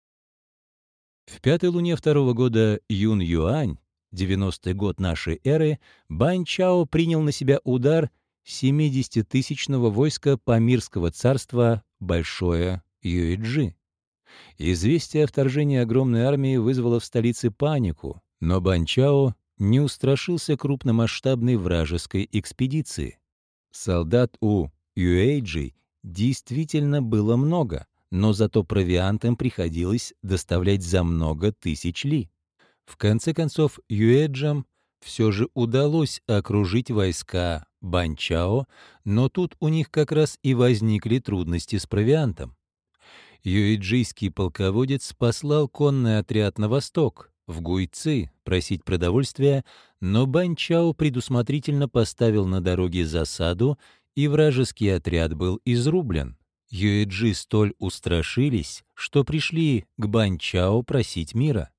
В пятой луне второго года Юн Юань, 90-й год нашей эры, Бань Чао принял на себя удар 70-тысячного войска Памирского царства Большое Юэджи. Известие о вторжении огромной армии вызвало в столице панику, но Бань Чао не устрашился крупномасштабной вражеской экспедиции. Солдат у Юэйджи действительно было много — но зато провиантом приходилось доставлять за много тысяч ли. В конце концов, Юэджам все же удалось окружить войска Банчао, но тут у них как раз и возникли трудности с провиантом. Юэджийский полководец послал конный отряд на восток, в Гуйцы, просить продовольствия, но Банчао предусмотрительно поставил на дороге засаду, и вражеский отряд был изрублен. Юэджи столь устрашились, что пришли к Банчао просить мира.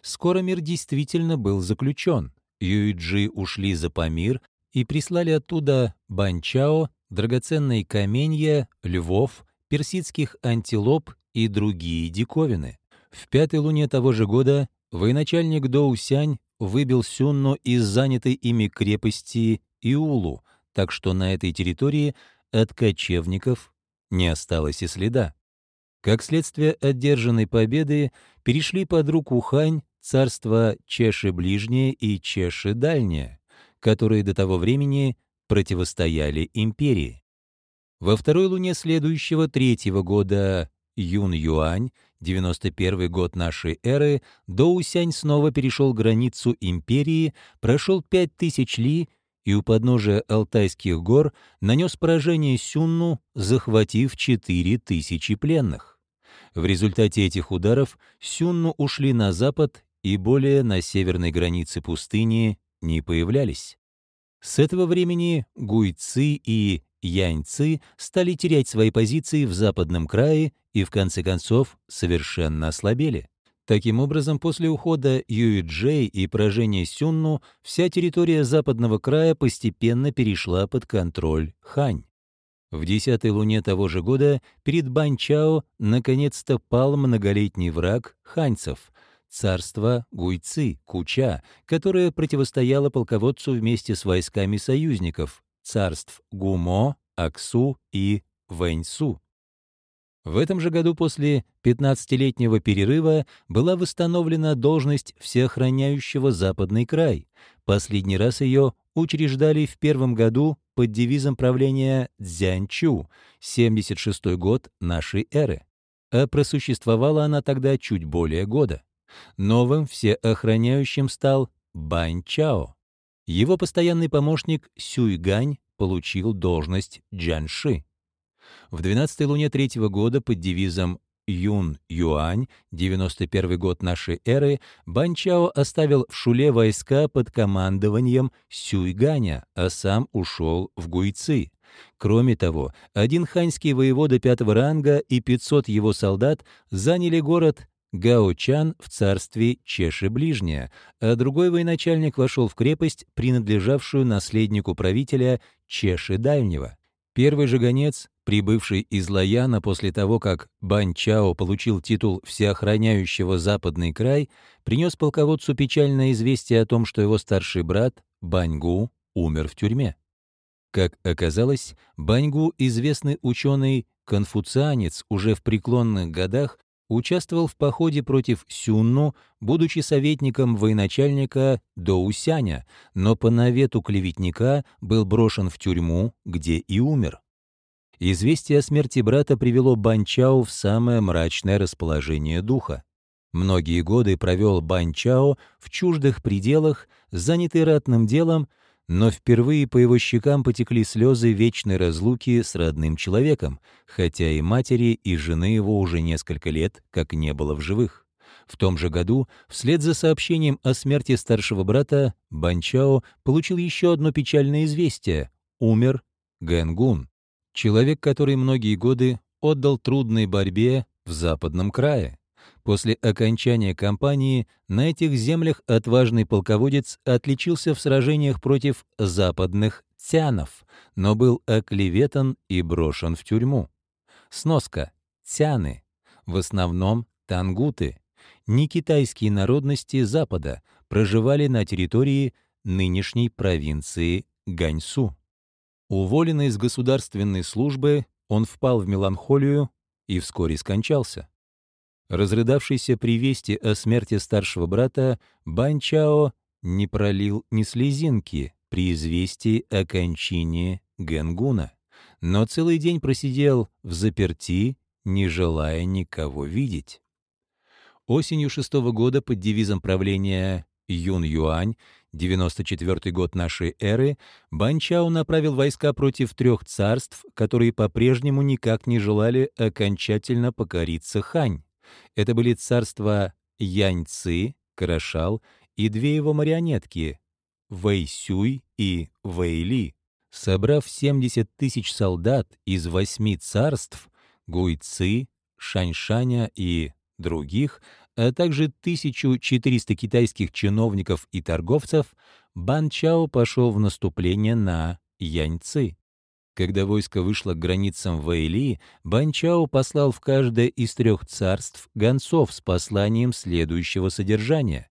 Скоро мир действительно был заключен. Юэджи ушли за Памир и прислали оттуда Банчао драгоценные каменья, львов, персидских антилоп и другие диковины. В пятой луне того же года военачальник Доусянь выбил Сюнну из занятой ими крепости Иулу, так что на этой территории от кочевников не осталось и следа. Как следствие одержанной победы перешли под руку Хань царства Чеши Ближнее и Чеши Дальнее, которые до того времени противостояли империи. Во второй луне следующего третьего года Юн-Юань, 91 год нашей эры, Доусянь снова перешел границу империи, прошел 5000 ли и у подножия Алтайских гор нанес поражение Сюнну, захватив 4000 пленных. В результате этих ударов Сюнну ушли на запад и более на северной границе пустыни не появлялись. С этого времени гуйцы и яньцы стали терять свои позиции в западном крае и в конце концов совершенно ослабели. Таким образом, после ухода Юиджей и поражения Сюнну, вся территория западного края постепенно перешла под контроль Хань. В десятой луне того же года перед Банчао наконец-то пал многолетний враг ханьцев — царство Гуйцы, Куча, которое противостояло полководцу вместе с войсками союзников — царств Гумо, Аксу и Вэньсу. В этом же году после 15-летнего перерыва была восстановлена должность всеохраняющего Западный край. Последний раз ее учреждали в первом году под девизом правления Цзянчу, 76 год нашей эры. А просуществовала она тогда чуть более года. Новым всеохраняющим стал Бань Чао. Его постоянный помощник Сюй Гань получил должность Джанши. В 12-й луне третьего года под девизом Юн Юань, 91 год нашей эры, Банчао оставил в Шуле войска под командованием Сюйганя, а сам ушел в Гуйцы. Кроме того, один ханьский воевода пятого ранга и 500 его солдат заняли город Гаочан в царстве Чеши Ближняя, а другой военачальник вошел в крепость, принадлежавшую наследнику правителя Чеши Дальнего. Первый же гонец, прибывший из Лаяна после того, как Бань Чао получил титул всеохраняющего Западный край, принес полководцу печальное известие о том, что его старший брат Баньгу умер в тюрьме. Как оказалось, Баньгу, известный ученый, конфуцианец, уже в преклонных годах участвовал в походе против Сюнну, будучи советником военачальника Доусяня, но по навету клеветника был брошен в тюрьму, где и умер. Известие о смерти брата привело Банчао в самое мрачное расположение духа. Многие годы провел Банчао в чуждых пределах, занятый ратным делом, но впервые по его щекам потекли слезы вечной разлуки с родным человеком, хотя и матери, и жены его уже несколько лет как не было в живых. В том же году, вслед за сообщением о смерти старшего брата, Банчао получил еще одно печальное известие — умер Гэнгун, человек, который многие годы отдал трудной борьбе в западном крае. После окончания кампании на этих землях отважный полководец отличился в сражениях против западных тянов, но был оклеветан и брошен в тюрьму. Сноска. Тяны. В основном тангуты. Не китайские народности Запада проживали на территории нынешней провинции Ганьсу. Уволенный из государственной службы, он впал в меланхолию и вскоре скончался. Разрыдавшийся при вести о смерти старшего брата, Банчао не пролил ни слезинки при известии о кончине Генгуна, но целый день просидел в заперти, не желая никого видеть. Осенью шестого года под девизом правления Юн-Юань, 94 год нашей эры, Банчао направил войска против трех царств, которые по-прежнему никак не желали окончательно покориться Хань. Это были царства Яньцы, Карашал и две его марионетки — Вэйсюй и Вэйли. Собрав 70 тысяч солдат из восьми царств — Гуйцы, Шаньшаня и других, а также 1400 китайских чиновников и торговцев, Бан Чао пошел в наступление на Яньцы. Когда войско вышло к границам Вэйли, Банчао послал в каждое из трех царств гонцов с посланием следующего содержания.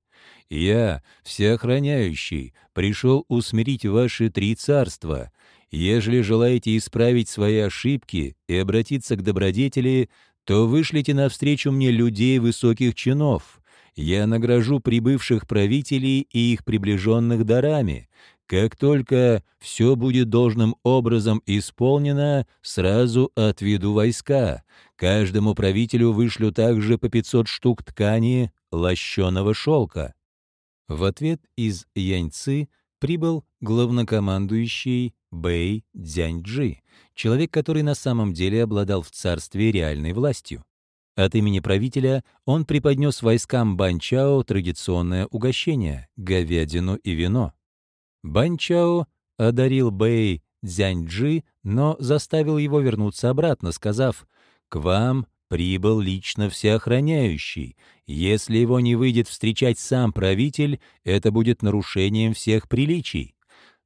«Я, всеохраняющий, пришел усмирить ваши три царства. Ежели желаете исправить свои ошибки и обратиться к добродетели, то вышлите навстречу мне людей высоких чинов. Я награжу прибывших правителей и их приближенных дарами. Как только все будет должным образом исполнено, сразу отведу войска. Каждому правителю вышлю также по 500 штук ткани лощеного шелка». В ответ из Яньцы прибыл главнокомандующий Бэй Дзяньджи, человек, который на самом деле обладал в царстве реальной властью. От имени правителя он преподнес войскам Банчао традиционное угощение — говядину и вино. Банчао одарил Бэй Дзяньджи, но заставил его вернуться обратно, сказав, «К вам прибыл лично всеохраняющий. Если его не выйдет встречать сам правитель, это будет нарушением всех приличий».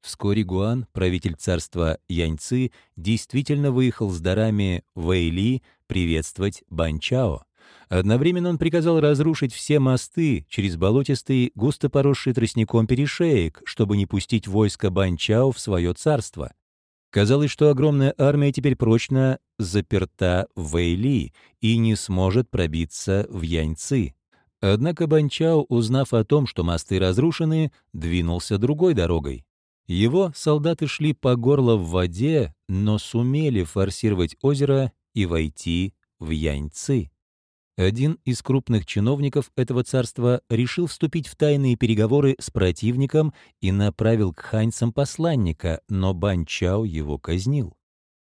Вскоре Гуан, правитель царства Яньцы, действительно выехал с дарами Вэйли приветствовать Банчао. Одновременно он приказал разрушить все мосты через болотистый, густо поросший тростником перешеек, чтобы не пустить войско Банчао в свое царство. Казалось, что огромная армия теперь прочно заперта в Вэйли и не сможет пробиться в Яньцы. Однако Банчао, узнав о том, что мосты разрушены, двинулся другой дорогой. Его солдаты шли по горло в воде, но сумели форсировать озеро и войти в Яньцы. Один из крупных чиновников этого царства решил вступить в тайные переговоры с противником и направил к ханьцам посланника, но Банчао его казнил.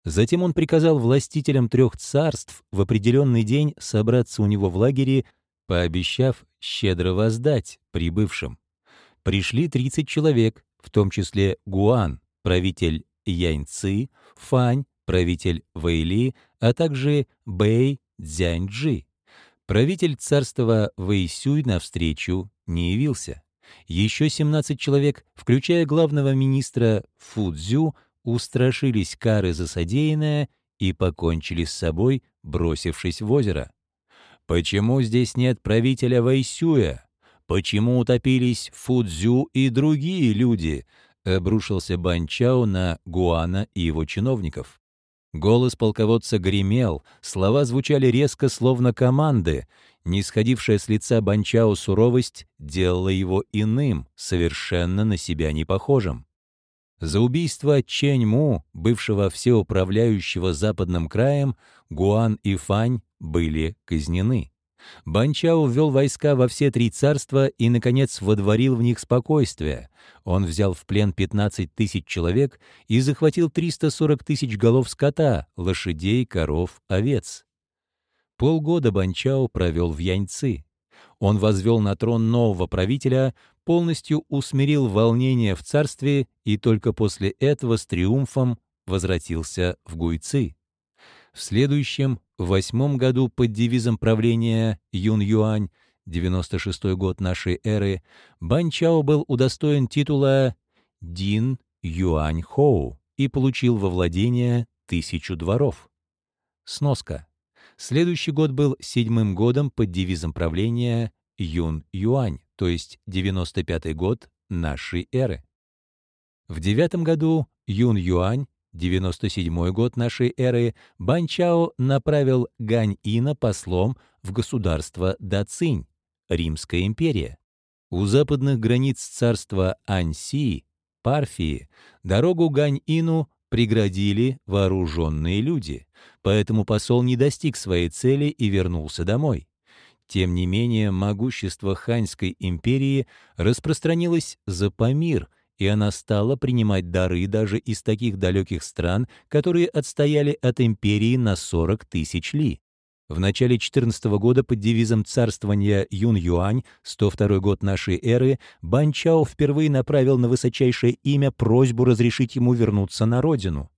Затем он приказал властителям трех царств в определенный день собраться у него в лагере, пообещав щедро воздать прибывшим. Пришли 30 человек, в том числе Гуан, правитель Яньцы, Фань, правитель Вэйли, а также Бэй Цзяньджи. Правитель царства Вэйсюй навстречу не явился. Еще 17 человек, включая главного министра Фудзю, устрашились кары за содеянное и покончили с собой, бросившись в озеро. Почему здесь нет правителя Вэйсюя? Почему утопились Фудзю и другие люди? Обрушился Банчао на Гуана и его чиновников. Голос полководца гремел, слова звучали резко, словно команды. Нисходившая с лица Банчао суровость делала его иным, совершенно на себя не похожим. За убийство Чэнь-Му, бывшего всеуправляющего западным краем, Гуан и Фань были казнены. Банчао ввел войска во все три царства и, наконец, водворил в них спокойствие. Он взял в плен 15 тысяч человек и захватил 340 тысяч голов скота, лошадей, коров, овец. Полгода Банчао провел в Яньцы. Он возвел на трон нового правителя, полностью усмирил волнение в царстве и только после этого с триумфом возвратился в Гуйцы. В следующем, восьмом году под девизом правления Юн-Юань, 96 год нашей эры, Бан Чао был удостоен титула Дин Юань Хоу и получил во владение тысячу дворов. Сноска. Следующий год был седьмым годом под девизом правления Юн-Юань, то есть 95 год нашей эры. В девятом году Юн-Юань 97 год нашей эры, Банчао направил Гань-Ина послом в государство Дацинь, Римская империя. У западных границ царства Аньси, Парфии, дорогу Гань-Ину преградили вооруженные люди, поэтому посол не достиг своей цели и вернулся домой. Тем не менее, могущество Ханьской империи распространилось за Памир, и она стала принимать дары даже из таких далеких стран, которые отстояли от империи на 40 тысяч ли. В начале 14 года под девизом царствования Юн-Юань, 102 год нашей эры, Бан Чао впервые направил на высочайшее имя просьбу разрешить ему вернуться на родину.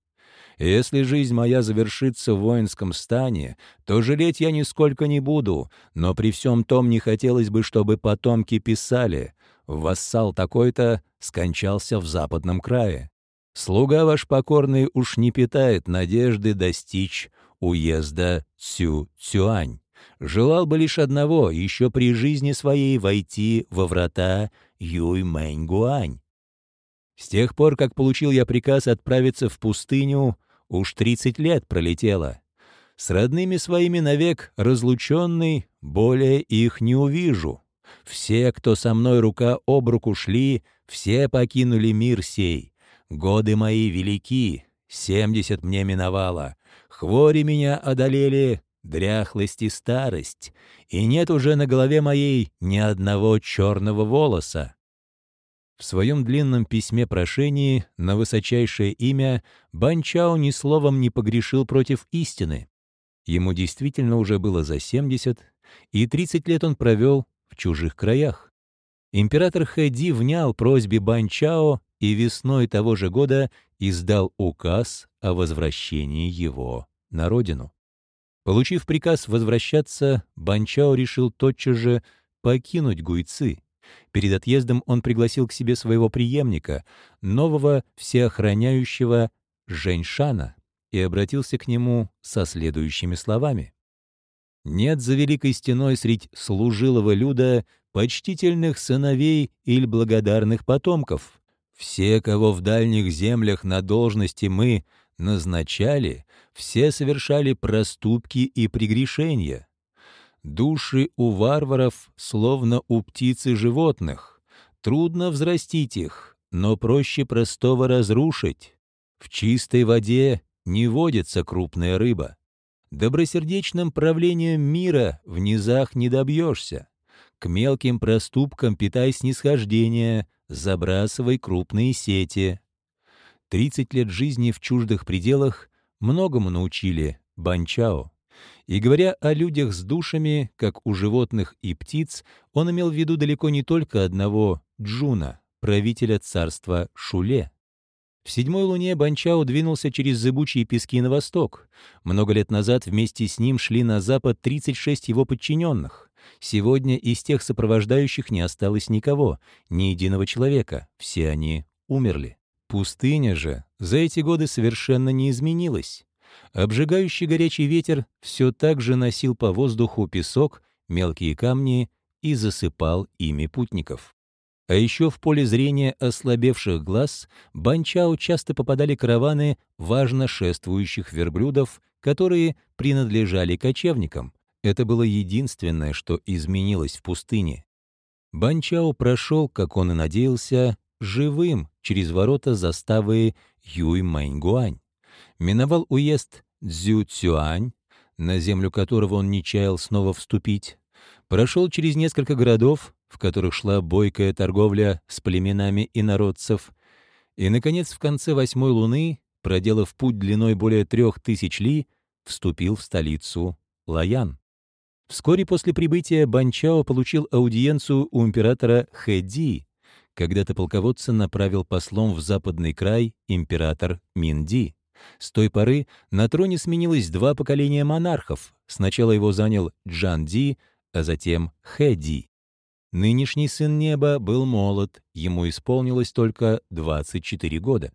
«Если жизнь моя завершится в воинском стане, то жалеть я нисколько не буду, но при всем том не хотелось бы, чтобы потомки писали, вассал такой-то скончался в западном крае. Слуга ваш покорный уж не питает надежды достичь уезда Цю-Цюань. Желал бы лишь одного, еще при жизни своей войти во врата Юй-Мэнь-Гуань. С тех пор, как получил я приказ отправиться в пустыню, уж тридцать лет пролетело. С родными своими навек разлученный, более их не увижу. Все, кто со мной рука об руку шли, все покинули мир сей. Годы мои велики, семьдесят мне миновало. Хвори меня одолели, дряхлость и старость, и нет уже на голове моей ни одного черного волоса. В своем длинном письме-прошении на высочайшее имя Банчао ни словом не погрешил против истины. Ему действительно уже было за 70, и 30 лет он провел в чужих краях. Император Хэди внял просьбе Банчао и весной того же года издал указ о возвращении его на родину. Получив приказ возвращаться, Банчао решил тотчас же покинуть Гуйцы. Перед отъездом он пригласил к себе своего преемника, нового всеохраняющего Женьшана, и обратился к нему со следующими словами. Нет за великой стеной средь служилого люда почтительных сыновей или благодарных потомков. Все, кого в дальних землях на должности мы, назначали, все совершали проступки и прегрешения. Души у варваров словно у птиц и животных. Трудно взрастить их, но проще простого разрушить. В чистой воде не водится крупная рыба. Добросердечным правлением мира в низах не добьешься. К мелким проступкам питай снисхождение, забрасывай крупные сети. Тридцать лет жизни в чуждых пределах многому научили Банчао. И говоря о людях с душами, как у животных и птиц, он имел в виду далеко не только одного Джуна, правителя царства Шуле. В седьмой луне Банчао двинулся через зыбучие пески на восток. Много лет назад вместе с ним шли на запад 36 его подчиненных. Сегодня из тех сопровождающих не осталось никого, ни единого человека, все они умерли. Пустыня же за эти годы совершенно не изменилась. Обжигающий горячий ветер все так же носил по воздуху песок, мелкие камни и засыпал ими путников. А еще в поле зрения ослабевших глаз Банчао часто попадали караваны важно шествующих верблюдов, которые принадлежали кочевникам. Это было единственное, что изменилось в пустыне. Банчао прошел, как он и надеялся, живым через ворота заставы Юй-Маньгуань миновал уезд Цзю-Цюань, на землю которого он не чаял снова вступить, прошел через несколько городов, в которых шла бойкая торговля с племенами инородцев, и, наконец, в конце восьмой луны, проделав путь длиной более трех тысяч ли, вступил в столицу Лаян. Вскоре после прибытия Банчао получил аудиенцию у императора Хэди. Когда-то полководца направил послом в западный край император Минди. С той поры на троне сменилось два поколения монархов. Сначала его занял Джан Ди, а затем Хэ Ди. Нынешний сын неба был молод, ему исполнилось только 24 года.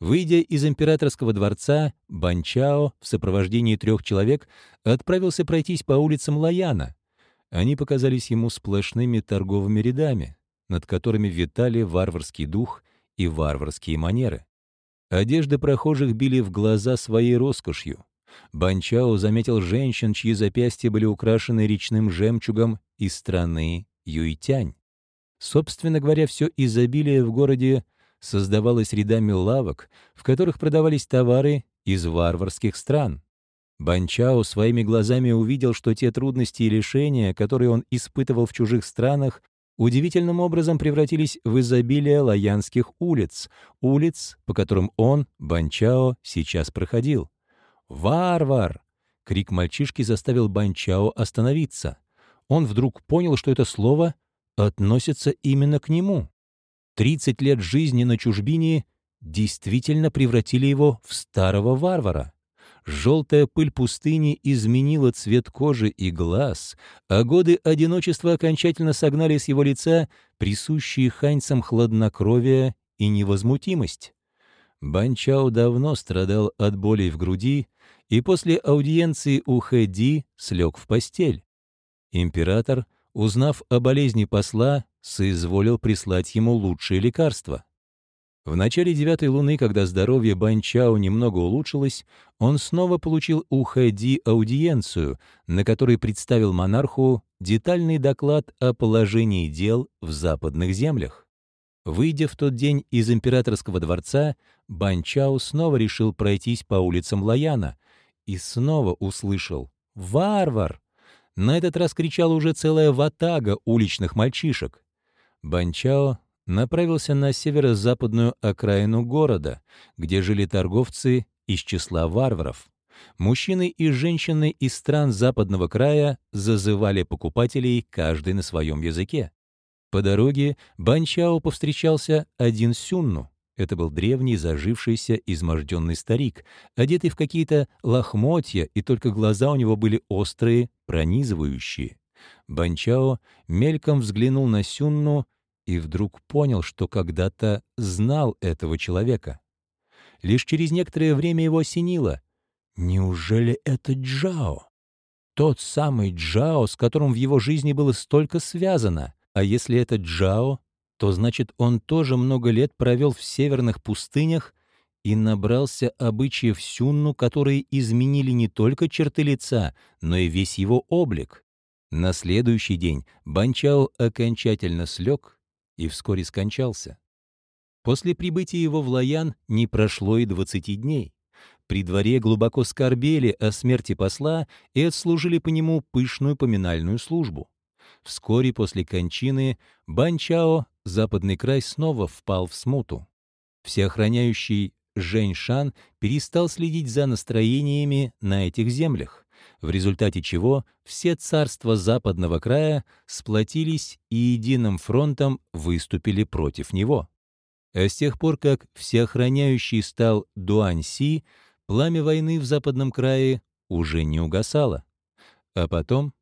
Выйдя из императорского дворца, Банчао в сопровождении трех человек отправился пройтись по улицам Лаяна. Они показались ему сплошными торговыми рядами, над которыми витали варварский дух и варварские манеры. Одежды прохожих били в глаза своей роскошью. Банчао заметил женщин, чьи запястья были украшены речным жемчугом из страны Юйтянь. Собственно говоря, все изобилие в городе создавалось рядами лавок, в которых продавались товары из варварских стран. Банчао своими глазами увидел, что те трудности и лишения, которые он испытывал в чужих странах, удивительным образом превратились в изобилие лаянских улиц, улиц, по которым он, Банчао, сейчас проходил. «Варвар!» — крик мальчишки заставил Банчао остановиться. Он вдруг понял, что это слово относится именно к нему. Тридцать лет жизни на чужбине действительно превратили его в старого варвара. Желтая пыль пустыни изменила цвет кожи и глаз, а годы одиночества окончательно согнали с его лица присущие ханьцам хладнокровие и невозмутимость. Банчао давно страдал от болей в груди и после аудиенции у Хэди слег в постель. Император, узнав о болезни посла, соизволил прислать ему лучшие лекарства. В начале девятой луны, когда здоровье Банчао немного улучшилось, он снова получил у Хэди аудиенцию, на которой представил монарху детальный доклад о положении дел в западных землях. Выйдя в тот день из императорского дворца, Банчао снова решил пройтись по улицам Лаяна и снова услышал «Варвар!». На этот раз кричала уже целая ватага уличных мальчишек. Банчао направился на северо-западную окраину города, где жили торговцы из числа варваров. Мужчины и женщины из стран западного края зазывали покупателей каждый на своем языке. По дороге Банчао повстречался один Сюнну. Это был древний, зажившийся, изможденный старик, одетый в какие-то лохмотья, и только глаза у него были острые, пронизывающие. Банчао мельком взглянул на Сюнну и вдруг понял, что когда-то знал этого человека. Лишь через некоторое время его осенило. Неужели это Джао? Тот самый Джао, с которым в его жизни было столько связано. А если это Джао, то значит он тоже много лет провел в северных пустынях и набрался обычаев Сюнну, которые изменили не только черты лица, но и весь его облик. На следующий день Банчао окончательно слег и вскоре скончался. После прибытия его в Лаян не прошло и двадцати дней. При дворе глубоко скорбели о смерти посла и отслужили по нему пышную поминальную службу. Вскоре после кончины Банчао, западный край, снова впал в смуту. Всеохраняющий Жень Шан перестал следить за настроениями на этих землях, в результате чего все царства западного края сплотились и единым фронтом выступили против него. А с тех пор, как всеохраняющий стал Дуаньси, пламя войны в западном крае уже не угасало. А потом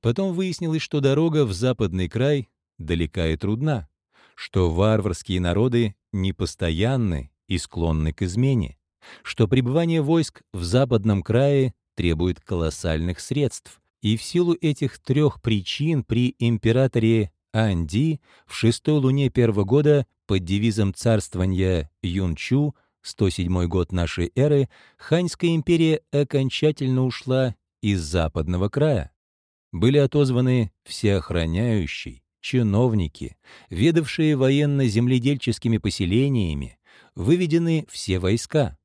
Потом выяснилось, что дорога в западный край далека и трудна, что варварские народы непостоянны и склонны к измене, что пребывание войск в западном крае требует колоссальных средств, и в силу этих трех причин при императоре Анди в шестой луне первого года под девизом царствования Юнчу 107 год нашей эры Ханьская империя окончательно ушла из западного края. Были отозваны всеохраняющие, чиновники, ведавшие военно-земледельческими поселениями, выведены все войска.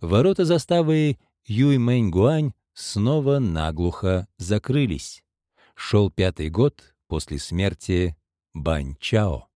Ворота заставы Юймэньгуань снова наглухо закрылись. Шел пятый год после смерти Банчао.